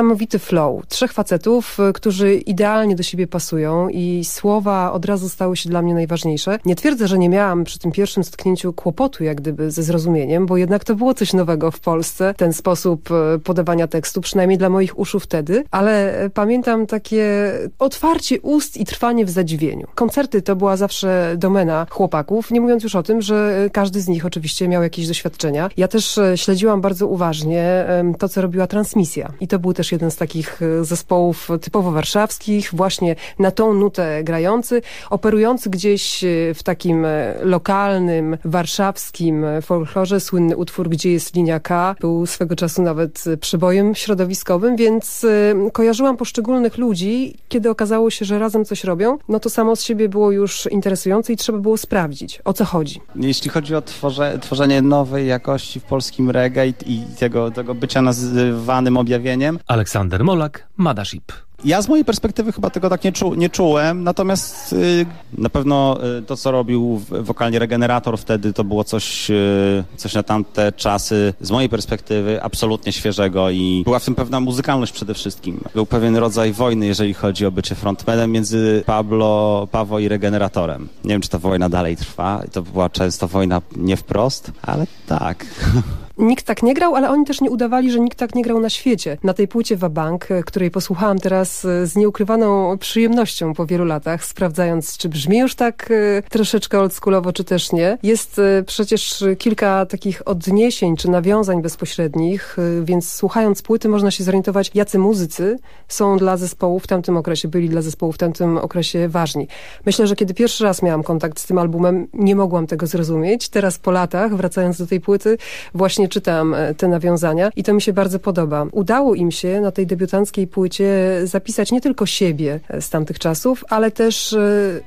niesamowity flow. Trzech facetów, y, którzy idealnie do siebie pasują i słowa od razu stały się dla mnie najważniejsze. Nie twierdzę, że nie miałam przy tym pierwszym zetknięciu kłopotu jak gdyby ze zrozumieniem, bo jednak to było coś nowego w Polsce, ten sposób y, podawania tekstu, przynajmniej dla moich uszu wtedy, ale y, pamiętam takie otwarcie ust i trwanie w zadziwieniu. Koncerty to była zawsze domena chłopaków, nie mówiąc już o tym, że każdy z nich oczywiście miał jakieś doświadczenia. Ja też śledziłam bardzo uważnie to, co robiła transmisja i to był też jeden z takich zespołów typowo warszawskich, właśnie na tą nutę grający, operujący gdzieś w takim lokalnym, warszawskim folklorze. Słynny utwór Gdzie jest linia K był swego czasu nawet przybojem środowiskowym, więc kojarzyłam poszczególnych ludzi. Kiedy okazało się, że razem coś robią, no to samo z siebie było już interesujące i trzeba było sprawdzić, o co chodzi. Jeśli chodzi o tworze, tworzenie nowej jakości w polskim reggae i tego, tego bycia nazywanym objawieniem. Aleksander Molak, Madaship. Ja z mojej perspektywy chyba tego tak nie, czu, nie czułem, natomiast y, na pewno y, to, co robił wokalnie Regenerator wtedy, to było coś, y, coś na tamte czasy, z mojej perspektywy, absolutnie świeżego i była w tym pewna muzykalność przede wszystkim. Był pewien rodzaj wojny, jeżeli chodzi o bycie frontmanem między Pablo, Pawo i Regeneratorem. Nie wiem, czy ta wojna dalej trwa. To była często wojna nie wprost, ale tak. [LAUGHS] Nikt tak nie grał, ale oni też nie udawali, że nikt tak nie grał na świecie. Na tej płycie Wabank, której posłuchałam teraz z nieukrywaną przyjemnością po wielu latach, sprawdzając, czy brzmi już tak troszeczkę oldschoolowo, czy też nie. Jest przecież kilka takich odniesień, czy nawiązań bezpośrednich, więc słuchając płyty można się zorientować, jacy muzycy są dla zespołu w tamtym okresie, byli dla zespołu w tamtym okresie ważni. Myślę, że kiedy pierwszy raz miałam kontakt z tym albumem, nie mogłam tego zrozumieć. Teraz po latach, wracając do tej płyty, właśnie czytam te nawiązania i to mi się bardzo podoba. Udało im się na tej debiutanckiej płycie zapisać nie tylko siebie z tamtych czasów, ale też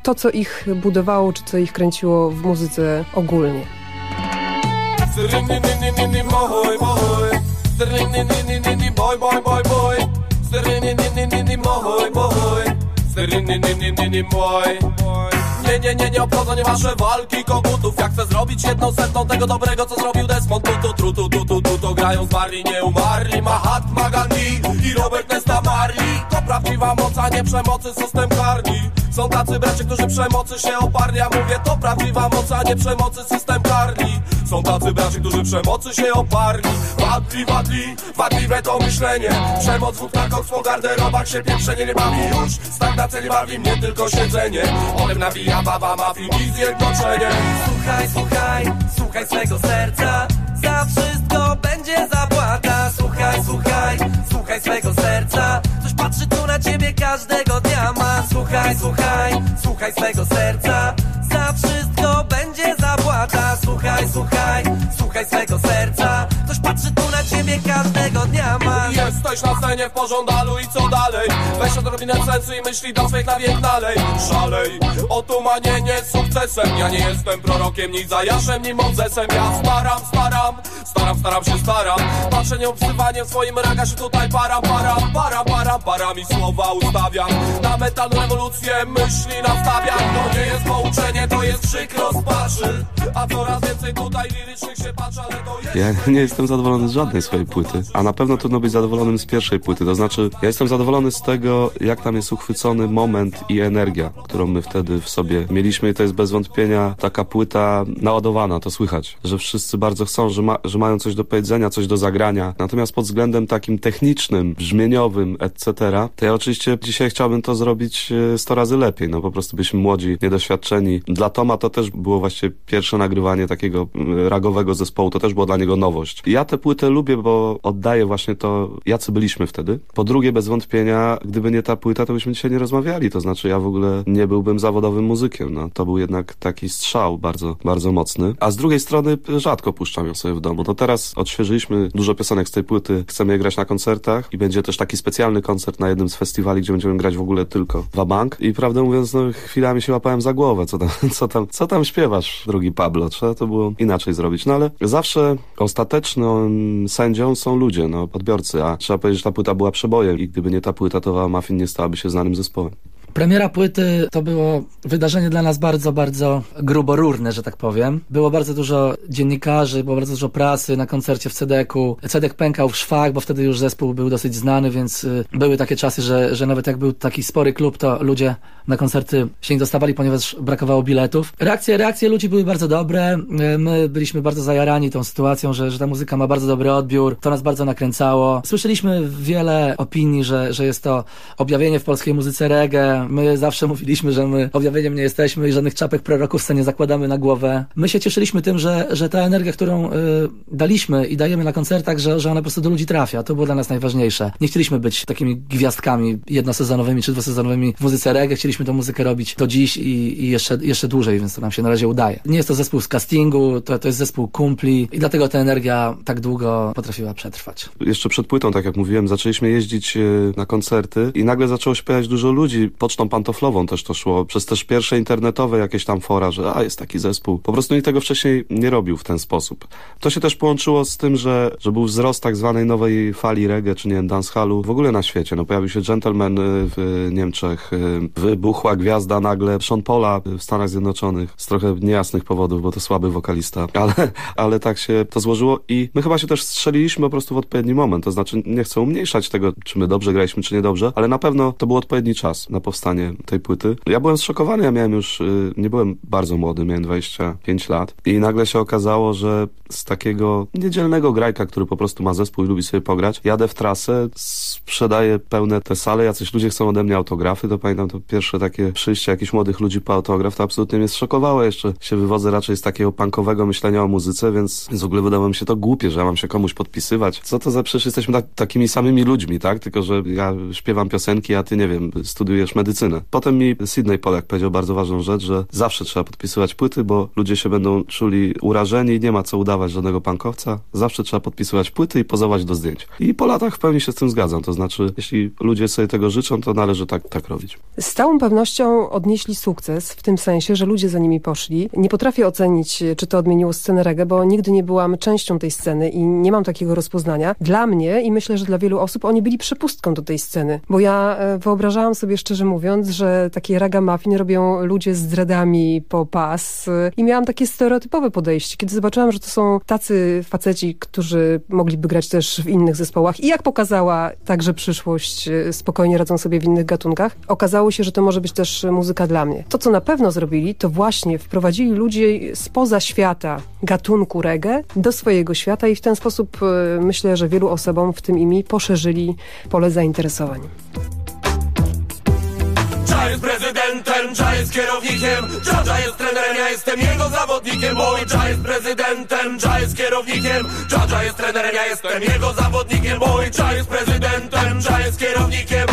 to, co ich budowało, czy co ich kręciło w muzyce ogólnie. Nie, nie, nie, nie obchodzą nie wasze walki kogutów Jak chcę zrobić jedną setną tego dobrego, co zrobił Desmond Tutu, trutu, tutu, tutu Grają zmarli, nie umarli. Mahatma Gandhi i Robert Nesta Marley prawdziwa moc, a nie przemocy system karni Są tacy bracia, którzy przemocy się oparli. Ja mówię, to prawdziwa moc, a nie przemocy system karli Są tacy bracia, którzy przemocy się oparli. Wadli, wadli, wadliwe to myślenie. Przemoc, wódka, koks po garderobach się pieprzenie. Nie bawi już Stagnacja nie bawi mnie, tylko siedzenie. Olem nawija, baba, mafii i zjednoczenie. Słuchaj, słuchaj, słuchaj swego serca. Za wszystko będzie zapłata. Słuchaj, słuchaj, słuchaj swego serca. Ktoś patrzy tu na ciebie każdego dnia ma. Słuchaj, słuchaj, słuchaj swego serca. Za wszystko będzie zapłata. Słuchaj, słuchaj, słuchaj swego serca. Ktoś patrzy tu na ciebie każdego dnia ma Jesteś na scenie w pożądalu i co dalej? Weź odrobinę sensu i myśli do swych na dalej. Szalej, otumanienie sukcesem. Ja nie jestem prorokiem, ni zajaszem, ni mądrzesem Ja staram, staram, staram, staram się staram. Patrzę nieobsywaniem w swoim raga się tutaj param, param, param, param, param i słowa ustawiam. Na metalną rewolucję myśli nastawiam. To nie jest pouczenie, to jest krzyk rozpaczy. A coraz więcej tutaj lirycznych się patrzy. Ja nie jestem zadowolony z żadnej swojej płyty, a na pewno trudno być zadowolonym z pierwszej płyty. To znaczy, ja jestem zadowolony z tego, jak tam jest uchwycony moment i energia, którą my wtedy w sobie mieliśmy i to jest bez wątpienia taka płyta naładowana, to słychać, że wszyscy bardzo chcą, że, ma, że mają coś do powiedzenia, coś do zagrania. Natomiast pod względem takim technicznym, brzmieniowym, etc., to ja oczywiście dzisiaj chciałbym to zrobić e, 100 razy lepiej, no po prostu byliśmy młodzi, niedoświadczeni. Dla Toma to też było właśnie pierwsze nagrywanie takiego mm, ragowego zespołu, to też było dla niego nowość. Ja tę płytę lubię, bo oddaję właśnie to, jacy byliśmy wtedy. Po drugie, bez wątpienia, gdyby nie ta płyta, to byśmy dzisiaj nie rozmawiali, to znaczy ja w ogóle nie byłbym zawodowym muzykiem, no. To był jednak taki strzał bardzo, bardzo mocny. A z drugiej strony rzadko puszczam ją sobie w domu. To teraz odświeżyliśmy dużo piosenek z tej płyty, chcemy je grać na koncertach i będzie też taki specjalny koncert na jednym z festiwali, gdzie będziemy grać w ogóle tylko wabank i prawdę mówiąc, no chwilami się łapałem za głowę, co tam, [LAUGHS] co tam, co tam śpiewasz, drugi Pablo, trzeba to było inaczej zrobić. No ale zawsze ostateczną sędzią są ludzie, no odbiorcy, a trzeba powiedzieć, że ta płyta była przebojem i gdyby nie ta płyta, to Muffin nie stałaby się znanym zespołem. Premiera płyty to było wydarzenie dla nas bardzo, bardzo gruborurne, że tak powiem. Było bardzo dużo dziennikarzy, było bardzo dużo prasy na koncercie w Cedeku. Cedek pękał w szwach, bo wtedy już zespół był dosyć znany, więc y, były takie czasy, że, że nawet jak był taki spory klub, to ludzie na koncerty się nie dostawali, ponieważ brakowało biletów. Reakcje, reakcje ludzi były bardzo dobre. Y, My byliśmy bardzo zajarani tą sytuacją, że, że ta muzyka ma bardzo dobry odbiór. To nas bardzo nakręcało. Słyszeliśmy wiele opinii, że, że jest to objawienie w polskiej muzyce reggae. My zawsze mówiliśmy, że my objawieniem nie jesteśmy i żadnych czapek proroków sobie nie zakładamy na głowę. My się cieszyliśmy tym, że, że ta energia, którą y, daliśmy i dajemy na koncertach, że, że ona po prostu do ludzi trafia. To było dla nas najważniejsze. Nie chcieliśmy być takimi gwiazdkami jednosezonowymi czy dwusezonowymi w muzyce reggae. Chcieliśmy tę muzykę robić do dziś i, i jeszcze, jeszcze dłużej, więc to nam się na razie udaje. Nie jest to zespół z castingu, to, to jest zespół kumpli i dlatego ta energia tak długo potrafiła przetrwać. Jeszcze przed płytą, tak jak mówiłem, zaczęliśmy jeździć e, na koncerty i nagle zaczęło śpiewać dużo ludzi. Pocztą pantoflową też to szło. Przez też pierwsze internetowe jakieś tam fora, że a, jest taki zespół. Po prostu nikt tego wcześniej nie robił w ten sposób. To się też połączyło z tym, że, że był wzrost tak zwanej nowej fali reggae, czy nie dancehallu w ogóle na świecie. No pojawił się Gentleman e, w Niemczech, e, wybuchła gwiazda nagle Sean Paula w Stanach Zjednoczonych z trochę niejasnych powodów, bo to słaby wokalista, [LAUGHS] ale, ale tak się to złożyło i my chyba się też strzeliliśmy po prostu w odpowiedni moment. To znaczy, nie chcę umniejszać tego, czy my dobrze graliśmy, czy niedobrze, ale na pewno to był odpowiedni czas na powstanie tej płyty. Ja byłem zszokowany, ja miałem już, y, nie byłem bardzo młody, miałem 25 lat i nagle się okazało, że z takiego niedzielnego grajka, który po prostu ma zespół i lubi sobie pograć, jadę w trasę, sprzedaję pełne te sale, jacyś ludzie chcą ode mnie autografy, to pamiętam to pierwsze takie przyjście jakichś młodych ludzi po autograf, to absolutnie mnie zszokowało. Jeszcze się wywodzę raczej z takiego punkowego myślenia o muzyce, więc w ogóle wydawało mi się to głupie, że ja mam się komuś podpisywać. Co to za przecież jesteśmy tak, takimi samymi ludźmi, tak? Tylko, że ja śpiewam piosenki, a ty, nie wiem, studiujesz medycynę. Potem mi Sydney Polak powiedział bardzo ważną rzecz, że zawsze trzeba podpisywać płyty, bo ludzie się będą czuli urażeni i nie ma co udawać żadnego punkowca. Zawsze trzeba podpisywać płyty i pozować do zdjęć. I po latach w pełni się z tym zgadzam. To znaczy, jeśli ludzie sobie tego życzą, to należy tak, tak robić. Z całą pewnością odnieśli sukces w tym sensie, że ludzie za nimi poszli. Nie potrafię ocenić, czy to odmieniło scenę reggae, bo nigdy nie byłam częścią tej sceny i nie mam takiego rozpoznania. Dla mnie i myślę, że dla wielu osób oni byli przepustką do tej sceny, bo ja e, wyobrażałam sobie szczerze mówiąc, mówiąc, że takie ragamuffin robią ludzie z dreadami po pas i miałam takie stereotypowe podejście, kiedy zobaczyłam, że to są tacy faceci, którzy mogliby grać też w innych zespołach i jak pokazała także przyszłość, e, spokojnie radzą sobie w innych gatunkach, okazało się, że to może być też muzyka dla mnie. To, co na pewno zrobili, to właśnie wprowadzili ludzi spoza świata gatunku reggae do swojego świata i w ten sposób e, myślę, że wielu osobom, w tym i mi, poszerzyli pole zainteresowań. Cza jest prezydentem, Cza jest kierownikiem Cza jest trenerem, ja jestem jego zawodnikiem Mój Cza jest prezydentem, Cza jest kierownikiem Cza jest trenerem, ja jestem jego zawodnikiem Mój Cza jest prezydentem, Cza jest kierownikiem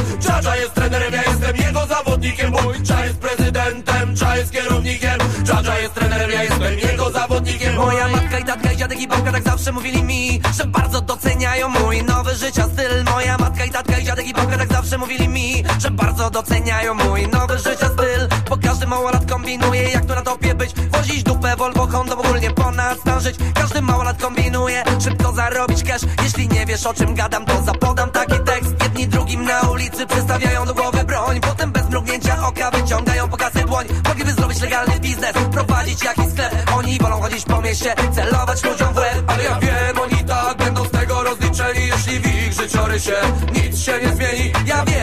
Cza jest trenerem, ja jestem jego zawodnikiem Mój Cza jest prezydentem, Cza jest kierownikiem Cza jest trenerem, ja jestem jego zawodnikiem Moja matka i tatka i dziadek i babka tak zawsze mówili mi Że bardzo doceniają mój nowy życia styl Moja matka i tatka i dziadek i babka tak zawsze mówili mi Że bardzo doceniają mój nowy życia styl każdy małolat kombinuje jak to na topie być. Wozić dupę, Volvo, Honda, ogólnie ponad stan żyć Każdy małolat kombinuje szybko zarobić cash. Jeśli nie wiesz o czym gadam to zapodam taki tekst. Jedni drugim na ulicy przystawiają do głowy broń. Potem bez mrugnięcia oka wyciągają po kasy dłoń. Mogliby zrobić legalny biznes, prowadzić jakiś sklep. Oni wolą chodzić po mieście, celować ludziom w łeb. Ale ja wiem, oni tak będą z tego rozliczeni Jeśli w ich życiorysie nic się nie zmieni. Ja wiem,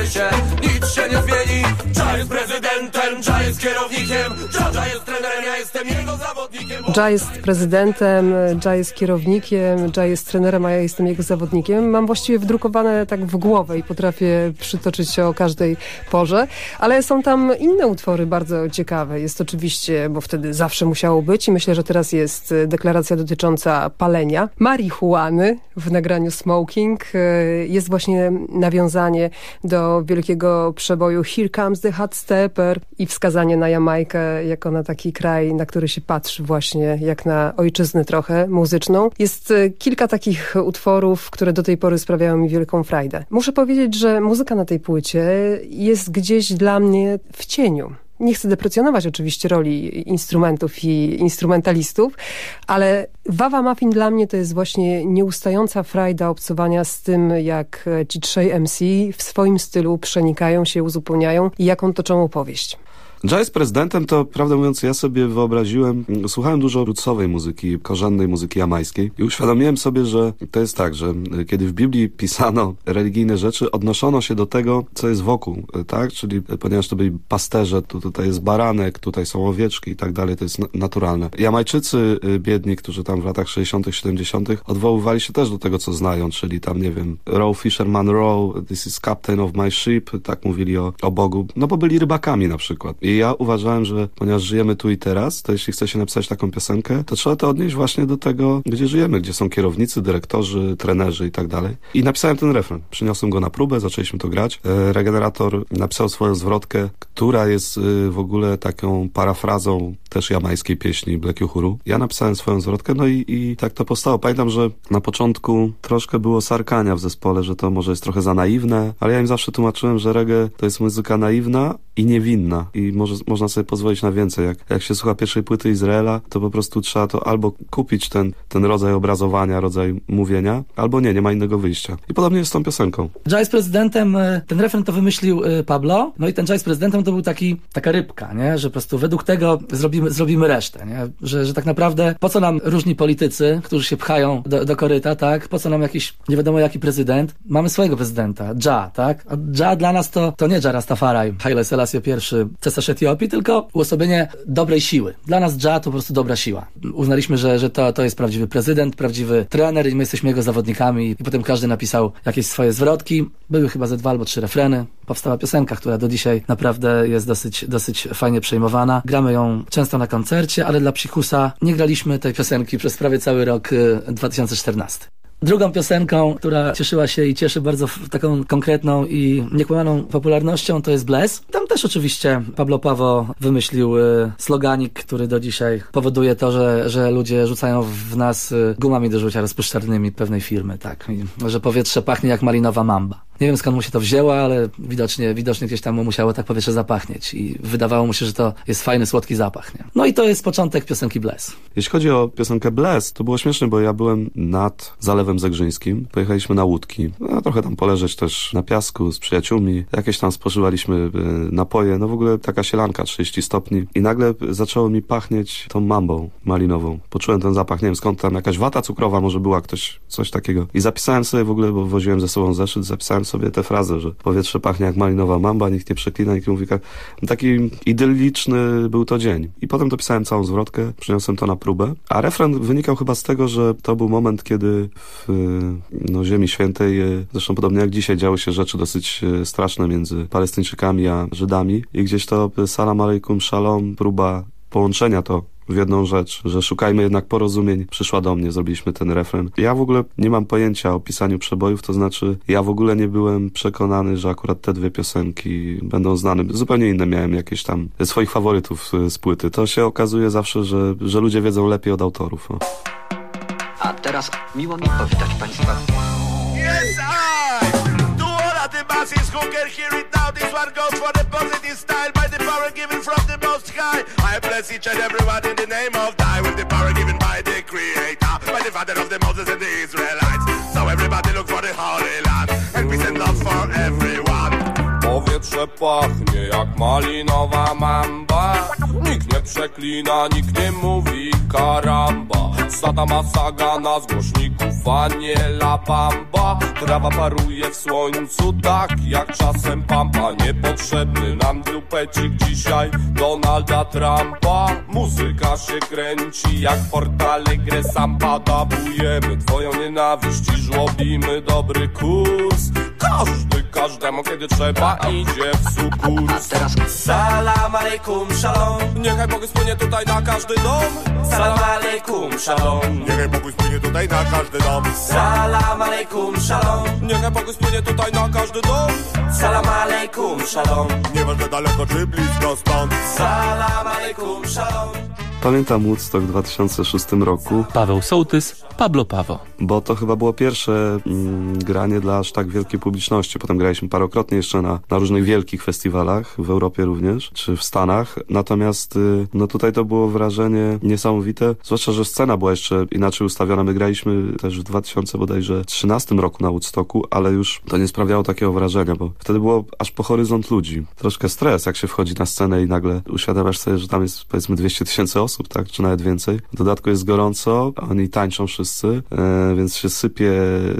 nic się nie zmieni. Cza jest prezydentem, Cza jest kierownikiem Cza jest trenerem, ja jestem Dża jest prezydentem, Dża jest kierownikiem, Dża jest trenerem, a ja jestem jego zawodnikiem. Mam właściwie wdrukowane tak w głowę i potrafię przytoczyć się o każdej porze, ale są tam inne utwory bardzo ciekawe. Jest oczywiście, bo wtedy zawsze musiało być i myślę, że teraz jest deklaracja dotycząca palenia. Marihuany w nagraniu Smoking. Jest właśnie nawiązanie do wielkiego przeboju Here Comes the Hot Stepper i wskazanie na Jamajkę jako na taki kraj, na który się patrzy właśnie jak na ojczyznę trochę muzyczną. Jest e, kilka takich utworów, które do tej pory sprawiają mi wielką frajdę. Muszę powiedzieć, że muzyka na tej płycie jest gdzieś dla mnie w cieniu. Nie chcę deprecjonować oczywiście roli instrumentów i instrumentalistów, ale Wawa Muffin dla mnie to jest właśnie nieustająca frajda obcowania z tym, jak ci trzej MC w swoim stylu przenikają się, uzupełniają i jaką toczą opowieść. Jazz prezydentem to, prawdę mówiąc, ja sobie wyobraziłem, słuchałem dużo rootsowej muzyki, korzennej muzyki jamańskiej i uświadomiłem sobie, że to jest tak, że kiedy w Biblii pisano religijne rzeczy, odnoszono się do tego, co jest wokół, tak? Czyli ponieważ to byli pasterze, to tutaj jest baranek, tutaj są owieczki i tak dalej, to jest naturalne. Jamajczycy biedni, którzy tam w latach 60., 70. odwoływali się też do tego, co znają, czyli tam, nie wiem, Row Fisherman Row, this is captain of my ship, tak mówili o, o Bogu, no bo byli rybakami na przykład. I ja uważałem, że ponieważ żyjemy tu i teraz, to jeśli chce się napisać taką piosenkę, to trzeba to odnieść właśnie do tego, gdzie żyjemy, gdzie są kierownicy, dyrektorzy, trenerzy i tak dalej. I napisałem ten refren. Przyniosłem go na próbę, zaczęliśmy to grać. E, Regenerator napisał swoją zwrotkę, która jest e, w ogóle taką parafrazą też jamańskiej pieśni Black Uhuru. Ja napisałem swoją zwrotkę, no i, i tak to powstało. Pamiętam, że na początku troszkę było sarkania w zespole, że to może jest trochę za naiwne, ale ja im zawsze tłumaczyłem, że reggae to jest muzyka naiwna i niewinna i może, można sobie pozwolić na więcej. Jak, jak się słucha pierwszej płyty Izraela, to po prostu trzeba to albo kupić ten, ten rodzaj obrazowania, rodzaj mówienia, albo nie, nie ma innego wyjścia. I podobnie jest z tą piosenką. Jazz prezydentem, e, ten refren to wymyślił e, Pablo, no i ten jazz prezydentem to był taki, taka rybka, nie? że po prostu według tego zrobimy, zrobimy resztę, nie? Że, że tak naprawdę po co nam różni politycy, którzy się pchają do, do koryta, tak? Po co nam jakiś nie wiadomo jaki prezydent? Mamy swojego prezydenta, Dża, tak? A Dża dla nas to, to nie Dża Rastafari, Haile Selassie I, cesarz Etiopii, tylko uosobienie dobrej siły. Dla nas Dża to po prostu dobra siła. Uznaliśmy, że, że to, to jest prawdziwy prezydent, prawdziwy trener i my jesteśmy jego zawodnikami i potem każdy napisał jakieś swoje zwrotki. Były chyba ze dwa albo trzy refreny. Powstała piosenka, która do dzisiaj naprawdę jest dosyć, dosyć fajnie przejmowana. Gramy ją często na koncercie, ale dla Psikusa nie graliśmy tej piosenki przez prawie cały rok 2014. Drugą piosenką, która cieszyła się i cieszy bardzo taką konkretną i niekłamaną popularnością, to jest Bless. Tam też oczywiście Pablo Pawo wymyślił y, sloganik, który do dzisiaj powoduje to, że, że ludzie rzucają w nas y, gumami do rzucia rozpuszczalnymi pewnej firmy, tak. I, że powietrze pachnie jak malinowa mamba. Nie wiem skąd mu się to wzięło, ale widocznie, widocznie gdzieś tam mu musiało tak powietrze zapachnieć i wydawało mu się, że to jest fajny, słodki zapach. Nie? No i to jest początek piosenki Bless. Jeśli chodzi o piosenkę Bless, to było śmieszne, bo ja byłem nad Zalewem Zegrzyńskim. Pojechaliśmy na łódki. No, trochę tam poleżeć też na piasku z przyjaciółmi. Jakieś tam spożywaliśmy e, napoje. No w ogóle taka sielanka 30 stopni. I nagle zaczęło mi pachnieć tą mambą malinową. Poczułem ten zapach. Nie wiem skąd tam jakaś wata cukrowa może była, ktoś, coś takiego. I zapisałem sobie w ogóle, bo woziłem ze sobą zeszyt, zapisałem sobie tę frazę, że powietrze pachnie jak malinowa mamba, nikt nie przeklina, nikt nie mówi. ka- Taki idylliczny był to dzień. I potem dopisałem całą zwrotkę, przyniosłem to na próbę. A refren wynikał chyba z tego, że to był moment, kiedy w no, Ziemi Świętej, e, zresztą podobnie jak dzisiaj, działy się rzeczy dosyć e, straszne między Palestyńczykami a Żydami. I gdzieś to e, salam alejkum shalom, próba połączenia to w jedną rzecz, że szukajmy jednak porozumień, przyszła do mnie, zrobiliśmy ten refren. Ja w ogóle nie mam pojęcia o pisaniu przebojów, to znaczy ja w ogóle nie byłem przekonany, że akurat te dwie piosenki będą znane. Zupełnie inne miałem jakieś tam swoich faworytów z płyty. To się okazuje zawsze, że, że ludzie wiedzą lepiej od autorów. O. A teraz miło mi powitać Państwa. Yes, I. To all the masses who can hear it now, this one goes for the positive style power given from the Most High. I bless each and everyone in the name of Thy with the power given by the Creator, by the Father of the Moses and the Israelites. So everybody look for the Holy Land and peace and love for everyone. Powietrze pachnie jak malinowa mamba. Nikt nie przeklina, nikt nie mówi karamba. Sata masagana z głośników Aniela Bamba Trawa paruje w słońcu tak jak czasem pampa. Niepotrzebny nam dupecik dzisiaj Donalda Trumpa. Muzyka się kręci jak portale grę Sampa Dabujemy twoją nienawiść i żłobimy dobry kurs. Każdy każdemu kiedy trzeba idzie w sukurs Teraz Salam alaikum, shalom. Niechaj Bóg spłynie tutaj na każdy dom Salam alaikum, shalom. Niechaj pokój spłynie tutaj na każdy dom. Salam alaikum, shalom. Niechaj Bóg spłynie tutaj na każdy dom Salam alaikum, shalom. Nieważne daleko czy blisko stąd. Salam alaikum, shalom. Pamiętam Woodstock w 2006 roku. Paweł Sołtys, Pablo Pawo. Bo to chyba było pierwsze mm, granie dla aż tak wielkiej publiczności. Potem graliśmy parokrotnie jeszcze na, na różnych wielkich festiwalach, w Europie również, czy w Stanach. Natomiast y, no tutaj to było wrażenie niesamowite, zwłaszcza, że scena była jeszcze inaczej ustawiona. My graliśmy też w 2000 bodajże 13 roku na Woodstocku, ale już to nie sprawiało takiego wrażenia, bo wtedy było aż po horyzont ludzi. Troszkę stres, jak się wchodzi na scenę i nagle uświadamiasz sobie, że tam jest powiedzmy 200 tysięcy osób, tak, czy nawet więcej. W dodatku jest gorąco, oni tańczą wszyscy, e, więc się sypie e,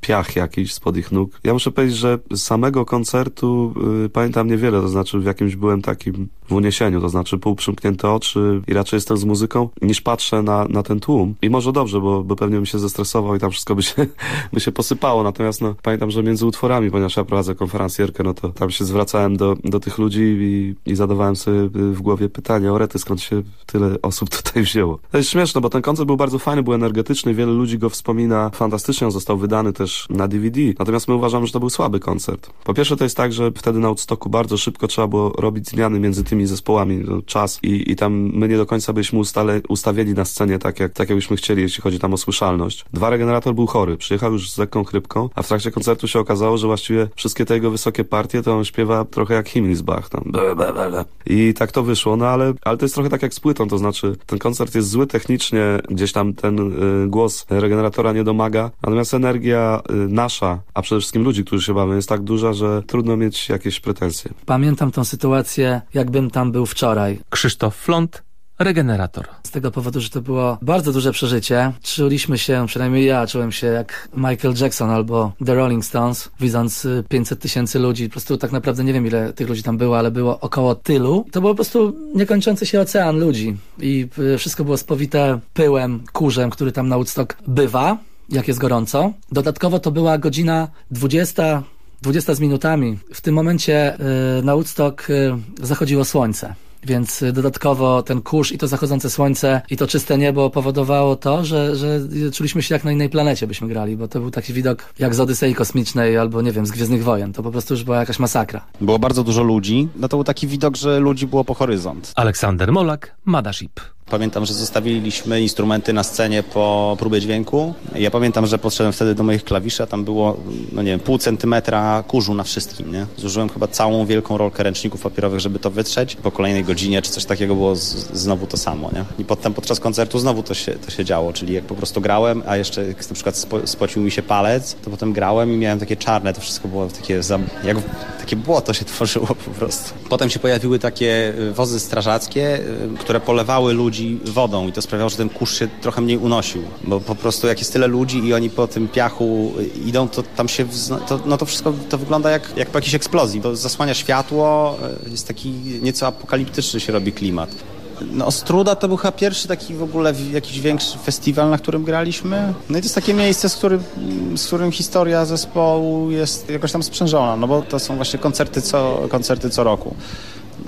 piach jakiś spod ich nóg. Ja muszę powiedzieć, że samego koncertu e, pamiętam niewiele, to znaczy w jakimś byłem takim w uniesieniu, to znaczy półprzymknięte oczy i raczej jestem z muzyką, niż patrzę na, na ten tłum. I może dobrze, bo, bo pewnie bym się zestresował i tam wszystko by się, [LAUGHS] by się posypało. Natomiast no, pamiętam, że między utworami, ponieważ ja prowadzę konferencjerkę, no to tam się zwracałem do, do tych ludzi i, i zadawałem sobie w głowie pytanie, o rety, skąd się tyle osób [LAUGHS] tutaj wzięło. To jest śmieszne, bo ten koncert był bardzo fajny, był energetyczny, wiele ludzi go wspomina fantastycznie, on został wydany też na DVD. Natomiast my uważamy, że to był słaby koncert. Po pierwsze to jest tak, że wtedy na Woodstocku bardzo szybko trzeba było robić zmiany między tymi zespołami, no, czas i, i tam my nie do końca byliśmy ustale, ustawieni na scenie tak jak, tak jak byśmy chcieli, jeśli chodzi tam o słyszalność. Dwa Regenerator był chory, przyjechał już z lekką chrypką, a w trakcie koncertu się okazało, że właściwie wszystkie te jego wysokie partie to on śpiewa trochę jak Himmelsbach tam. Ble. I tak to wyszło, no ale, ale to jest trochę tak jak z płytą, to znaczy ten koncert jest zły technicznie, gdzieś tam ten y, głos regeneratora nie domaga, natomiast energia y, nasza, a przede wszystkim ludzi, którzy się bawią, jest tak duża, że trudno mieć jakieś pretensje. Pamiętam tą sytuację, jakbym tam był wczoraj. Krzysztof Flont, Regenerator. Z tego powodu, że to było bardzo duże przeżycie. Czuliśmy się, przynajmniej ja czułem się jak Michael Jackson albo The Rolling Stones, widząc y, 500 tysięcy ludzi. Po prostu tak naprawdę nie wiem ile tych ludzi tam było, ale było około tylu. To był po prostu niekończący się ocean ludzi i y, wszystko było spowite pyłem, kurzem, który tam na Woodstock bywa, jak jest gorąco. Dodatkowo to była godzina 20 20 z minutami. W tym momencie y, na Woodstock y, zachodziło słońce. Więc y, dodatkowo ten kurz i to zachodzące słońce i to czyste niebo powodowało to, że, że czuliśmy się jak na innej planecie byśmy grali, bo to był taki widok jak z Odysei Kosmicznej albo nie wiem, z Gwiezdnych Wojen. To po prostu już była jakaś masakra. Było bardzo dużo ludzi, no to był taki widok, że ludzi było po horyzont. Aleksander Molak, Madaship. Pamiętam, że zostawiliśmy instrumenty na scenie po próbie dźwięku. Ja pamiętam, że podszedłem wtedy do moich klawiszy, a tam było, no nie wiem, pół centymetra kurzu na wszystkim, nie? Zużyłem chyba całą wielką rolkę ręczników papierowych, żeby to wytrzeć. Po kolejnej godzinie czy coś takiego było z, znowu to samo, nie? I potem podczas koncertu znowu to się, to się działo, czyli jak po prostu grałem, a jeszcze jak na przykład spo, spocił mi się palec, to potem grałem i miałem takie czarne, to wszystko było takie, za, jak takie błoto się [LAUGHS] tworzyło po prostu. Potem się pojawiły takie y, wozy strażackie, y, które polewały ludzi wodą i to sprawiało, że ten kurz się trochę mniej unosił, bo po prostu jak jest tyle ludzi i oni po tym piachu idą, to tam się, to, no to wszystko to wygląda jak, jak po jakiejś eksplozji. To zasłania światło, jest taki nieco apokaliptyczny się robi klimat. No Ostruda to był chyba pierwszy taki w ogóle jakiś większy festiwal, na którym graliśmy. No i to jest takie miejsce, z którym, z którym historia zespołu jest jakoś tam sprzężona, no bo to są właśnie koncerty co, koncerty co roku.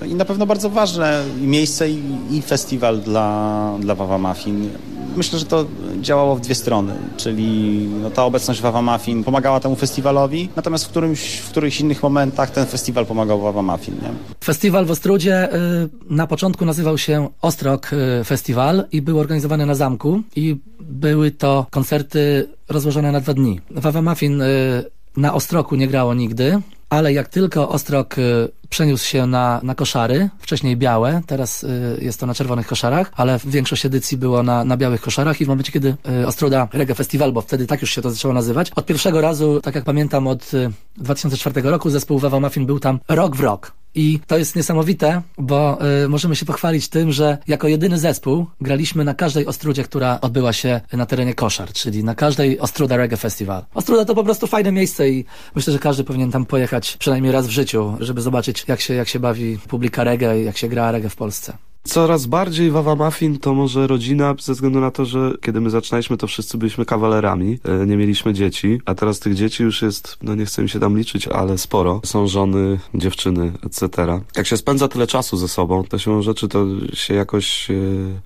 I na pewno bardzo ważne miejsce i, i festiwal dla, dla Wawa Muffin. Myślę, że to działało w dwie strony, czyli no, ta obecność Wawa Muffin pomagała temu festiwalowi, natomiast w, którymś, w którychś innych momentach ten festiwal pomagał Wawa Muffin. Nie? Festiwal w Ostrudzie y, na początku nazywał się Ostrok y, Festiwal i był organizowany na zamku i były to koncerty rozłożone na dwa dni. Wawa Muffin y, na Ostroku nie grało nigdy, ale jak tylko Ostrok y, przeniósł się na, na koszary, wcześniej białe, teraz y, jest to na czerwonych koszarach, ale większość edycji było na, na białych koszarach i w momencie, kiedy y, Ostruda Reggae Festival, bo wtedy tak już się to zaczęło nazywać, od pierwszego razu, tak jak pamiętam, od y, 2004 roku zespół Wawa Muffin był tam rok w rok. I to jest niesamowite, bo y, możemy się pochwalić tym, że jako jedyny zespół graliśmy na każdej Ostrudzie, która odbyła się na terenie Koszar, czyli na każdej Ostruda Reggae Festival. Ostruda to po prostu fajne miejsce i myślę, że każdy powinien tam pojechać przynajmniej raz w życiu, żeby zobaczyć, jak się, jak się bawi publika reggae jak się gra reggae w Polsce. Coraz bardziej Wawa Muffin to może rodzina, ze względu na to, że kiedy my zaczynaliśmy, to wszyscy byliśmy kawalerami, e, nie mieliśmy dzieci, a teraz tych dzieci już jest, no nie chcę mi się tam liczyć, ale sporo. Są żony, dziewczyny, etc. Jak się spędza tyle czasu ze sobą, to się rzeczy to się jakoś e,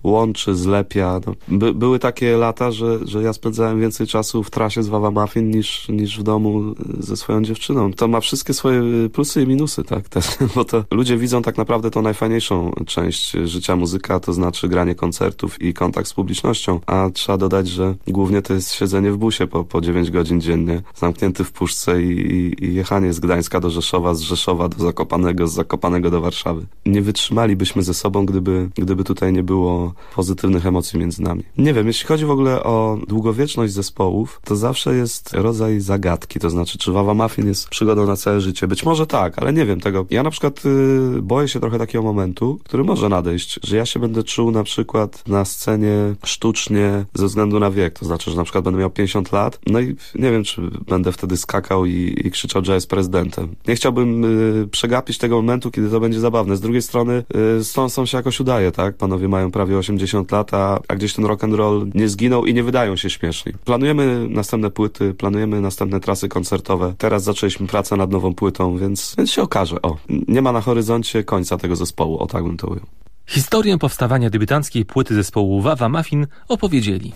łączy, zlepia. No, by, były takie lata, że, że ja spędzałem więcej czasu w trasie z Wawa Muffin niż, niż w domu e, ze swoją dziewczyną. To ma wszystkie swoje plusy i minusy, tak, [LAUGHS] bo to ludzie widzą tak naprawdę tą najfajniejszą część życia muzyka, to znaczy granie koncertów i kontakt z publicznością, a trzeba dodać, że głównie to jest siedzenie w busie po, po 9 godzin dziennie, zamknięty w puszce i, i, i jechanie z Gdańska do Rzeszowa, z Rzeszowa do Zakopanego, z Zakopanego do Warszawy. Nie wytrzymalibyśmy ze sobą, gdyby, gdyby tutaj nie było pozytywnych emocji między nami. Nie wiem, jeśli chodzi w ogóle o długowieczność zespołów, to zawsze jest rodzaj zagadki, to znaczy, czy Wawa Muffin jest przygodą na całe życie? Być może tak, ale nie wiem tego. Ja na przykład y, boję się trochę takiego momentu, który może nadejść, że ja się będę czuł na przykład na scenie sztucznie ze względu na wiek, to znaczy, że na przykład będę miał 50 lat, no i nie wiem, czy będę wtedy skakał i, i krzyczał, że jest prezydentem. Nie chciałbym y, przegapić tego momentu, kiedy to będzie zabawne. Z drugiej strony y, są się jakoś udaje, tak? Panowie mają prawie 80 lat, a, a gdzieś ten rock and roll nie zginął i nie wydają się śmieszni. Planujemy następne płyty, planujemy następne trasy koncertowe. Teraz zaczęliśmy pracę nad nową płytą, więc, więc się okaże. O, nie ma na horyzoncie końca tego zespołu, o tak bym to ujął. Historię powstawania debiutanckiej płyty zespołu Wawa Muffin opowiedzieli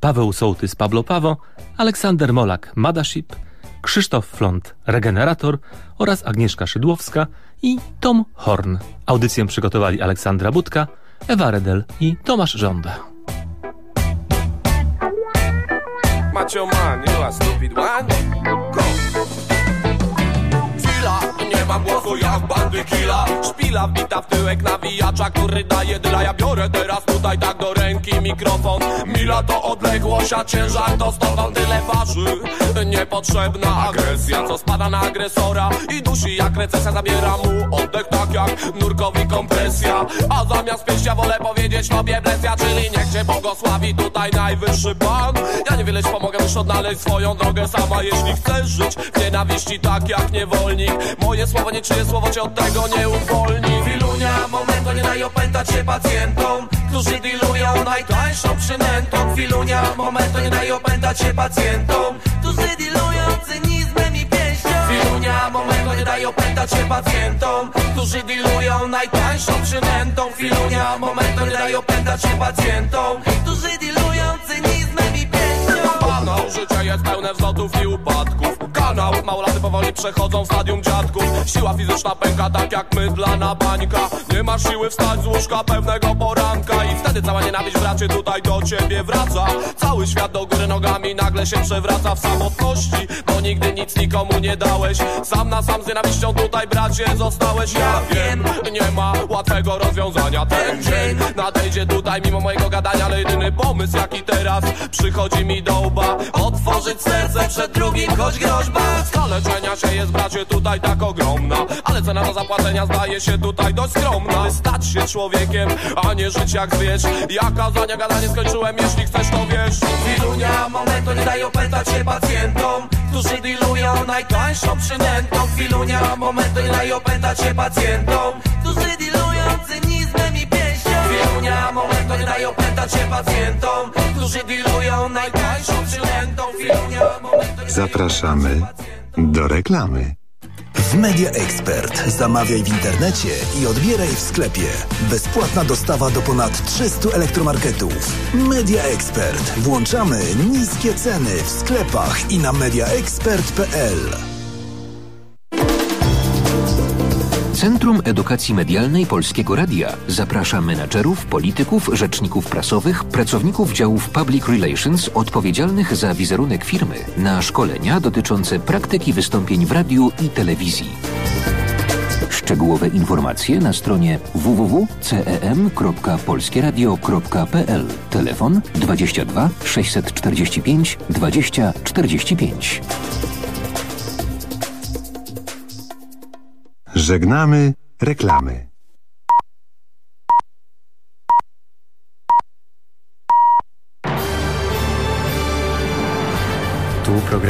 Paweł Sołtys Pablo Pawo, Aleksander Molak Madaship, Krzysztof Flont Regenerator oraz Agnieszka Szydłowska i Tom Horn. Audycję przygotowali Aleksandra Budka, Ewa Redel i Tomasz Żąda. Macho man, you a stupid one. Mam głosu jak bandy killa. Szpila wbita w tyłek nawijacza, który daje dyla. Ja biorę teraz tutaj tak do ręki mikrofon. Mila to odległość, a ciężar to stąd tyle waży Niepotrzebna agresja, co spada na agresora. I dusi jak recesja, zabiera mu oddech tak jak nurkowi kompresja. A zamiast pieścia wolę powiedzieć tobie blesja. Czyli niech cię błogosławi tutaj najwyższy pan. Ja niewiele ci pomogę, już odnaleźć swoją drogę sama. Jeśli chcesz żyć w nienawiści tak jak niewolnik. Moje słowo, nie czyje słowo cię od tego nie uwolni. Wilunia, momentu nie daj opętać się pacjentom Którzy dealują najtańszą przynętą. Wilunia, momentu nie daj opętać się pacjentom Którzy dealują cynizmem i pięścią. Wilunia, momentu nie daj opętać się pacjentom Którzy dealują najtańszą przynętą. Wilunia, momentu nie daj opętać się pacjentom Którzy dealują kanał Życie jest pełne wzlotów i upadków. Kanał, małolaty powoli przechodzą w stadium dziadków. Siła fizyczna pęka tak jak mydlana bańka. Nie masz siły wstać z łóżka pewnego poranka. I wtedy cała nienawiść bracie tutaj do ciebie wraca. Cały świat do góry nogami nagle się przewraca w samotności Bo nigdy nic nikomu nie dałeś. Sam na sam z nienawiścią tutaj bracie zostałeś. Ja wiem, nie ma łatwego rozwiązania. Ten dzień nadejdzie tutaj mimo mojego gadania Ale jedyny pomysł jaki teraz przychodzi mi do łba Otworzyć serce przed drugim, choć groźba. Skala leczenia się jest bracie tutaj tak ogromna. Ale cena do zapłacenia zdaje się tutaj dość skromna. By stać się człowiekiem, a nie żyć jak zwierz Ja kazania gadanie skończyłem, jeśli chcesz to wiesz. Chwilunia, momentu nie dają pętać się pacjentom Którzy dealują najtańszą przynętą. Chwilunia, momentu nie dają pętać się pacjentom Którzy dealują pięścią Nie dają pętać się pacjentom Którzy dealują najtańszą nie Zapraszamy do reklamy. W Media Expert zamawiaj w internecie i odbieraj w sklepie. Bezpłatna dostawa do ponad 300 elektromarketów. Media Expert. Włączamy niskie ceny w sklepach i na mediaexpert.pl. Centrum Edukacji Medialnej Polskiego Radia. Zaprasza menadżerów, polityków, rzeczników prasowych, pracowników działów Public Relations odpowiedzialnych za wizerunek firmy na szkolenia dotyczące praktyki wystąpień w radiu i telewizji. Szczegółowe informacje na stronie www.cem.polskieradio.pl Telefon 22 645 20 45 Żegnamy reklamy. Tu program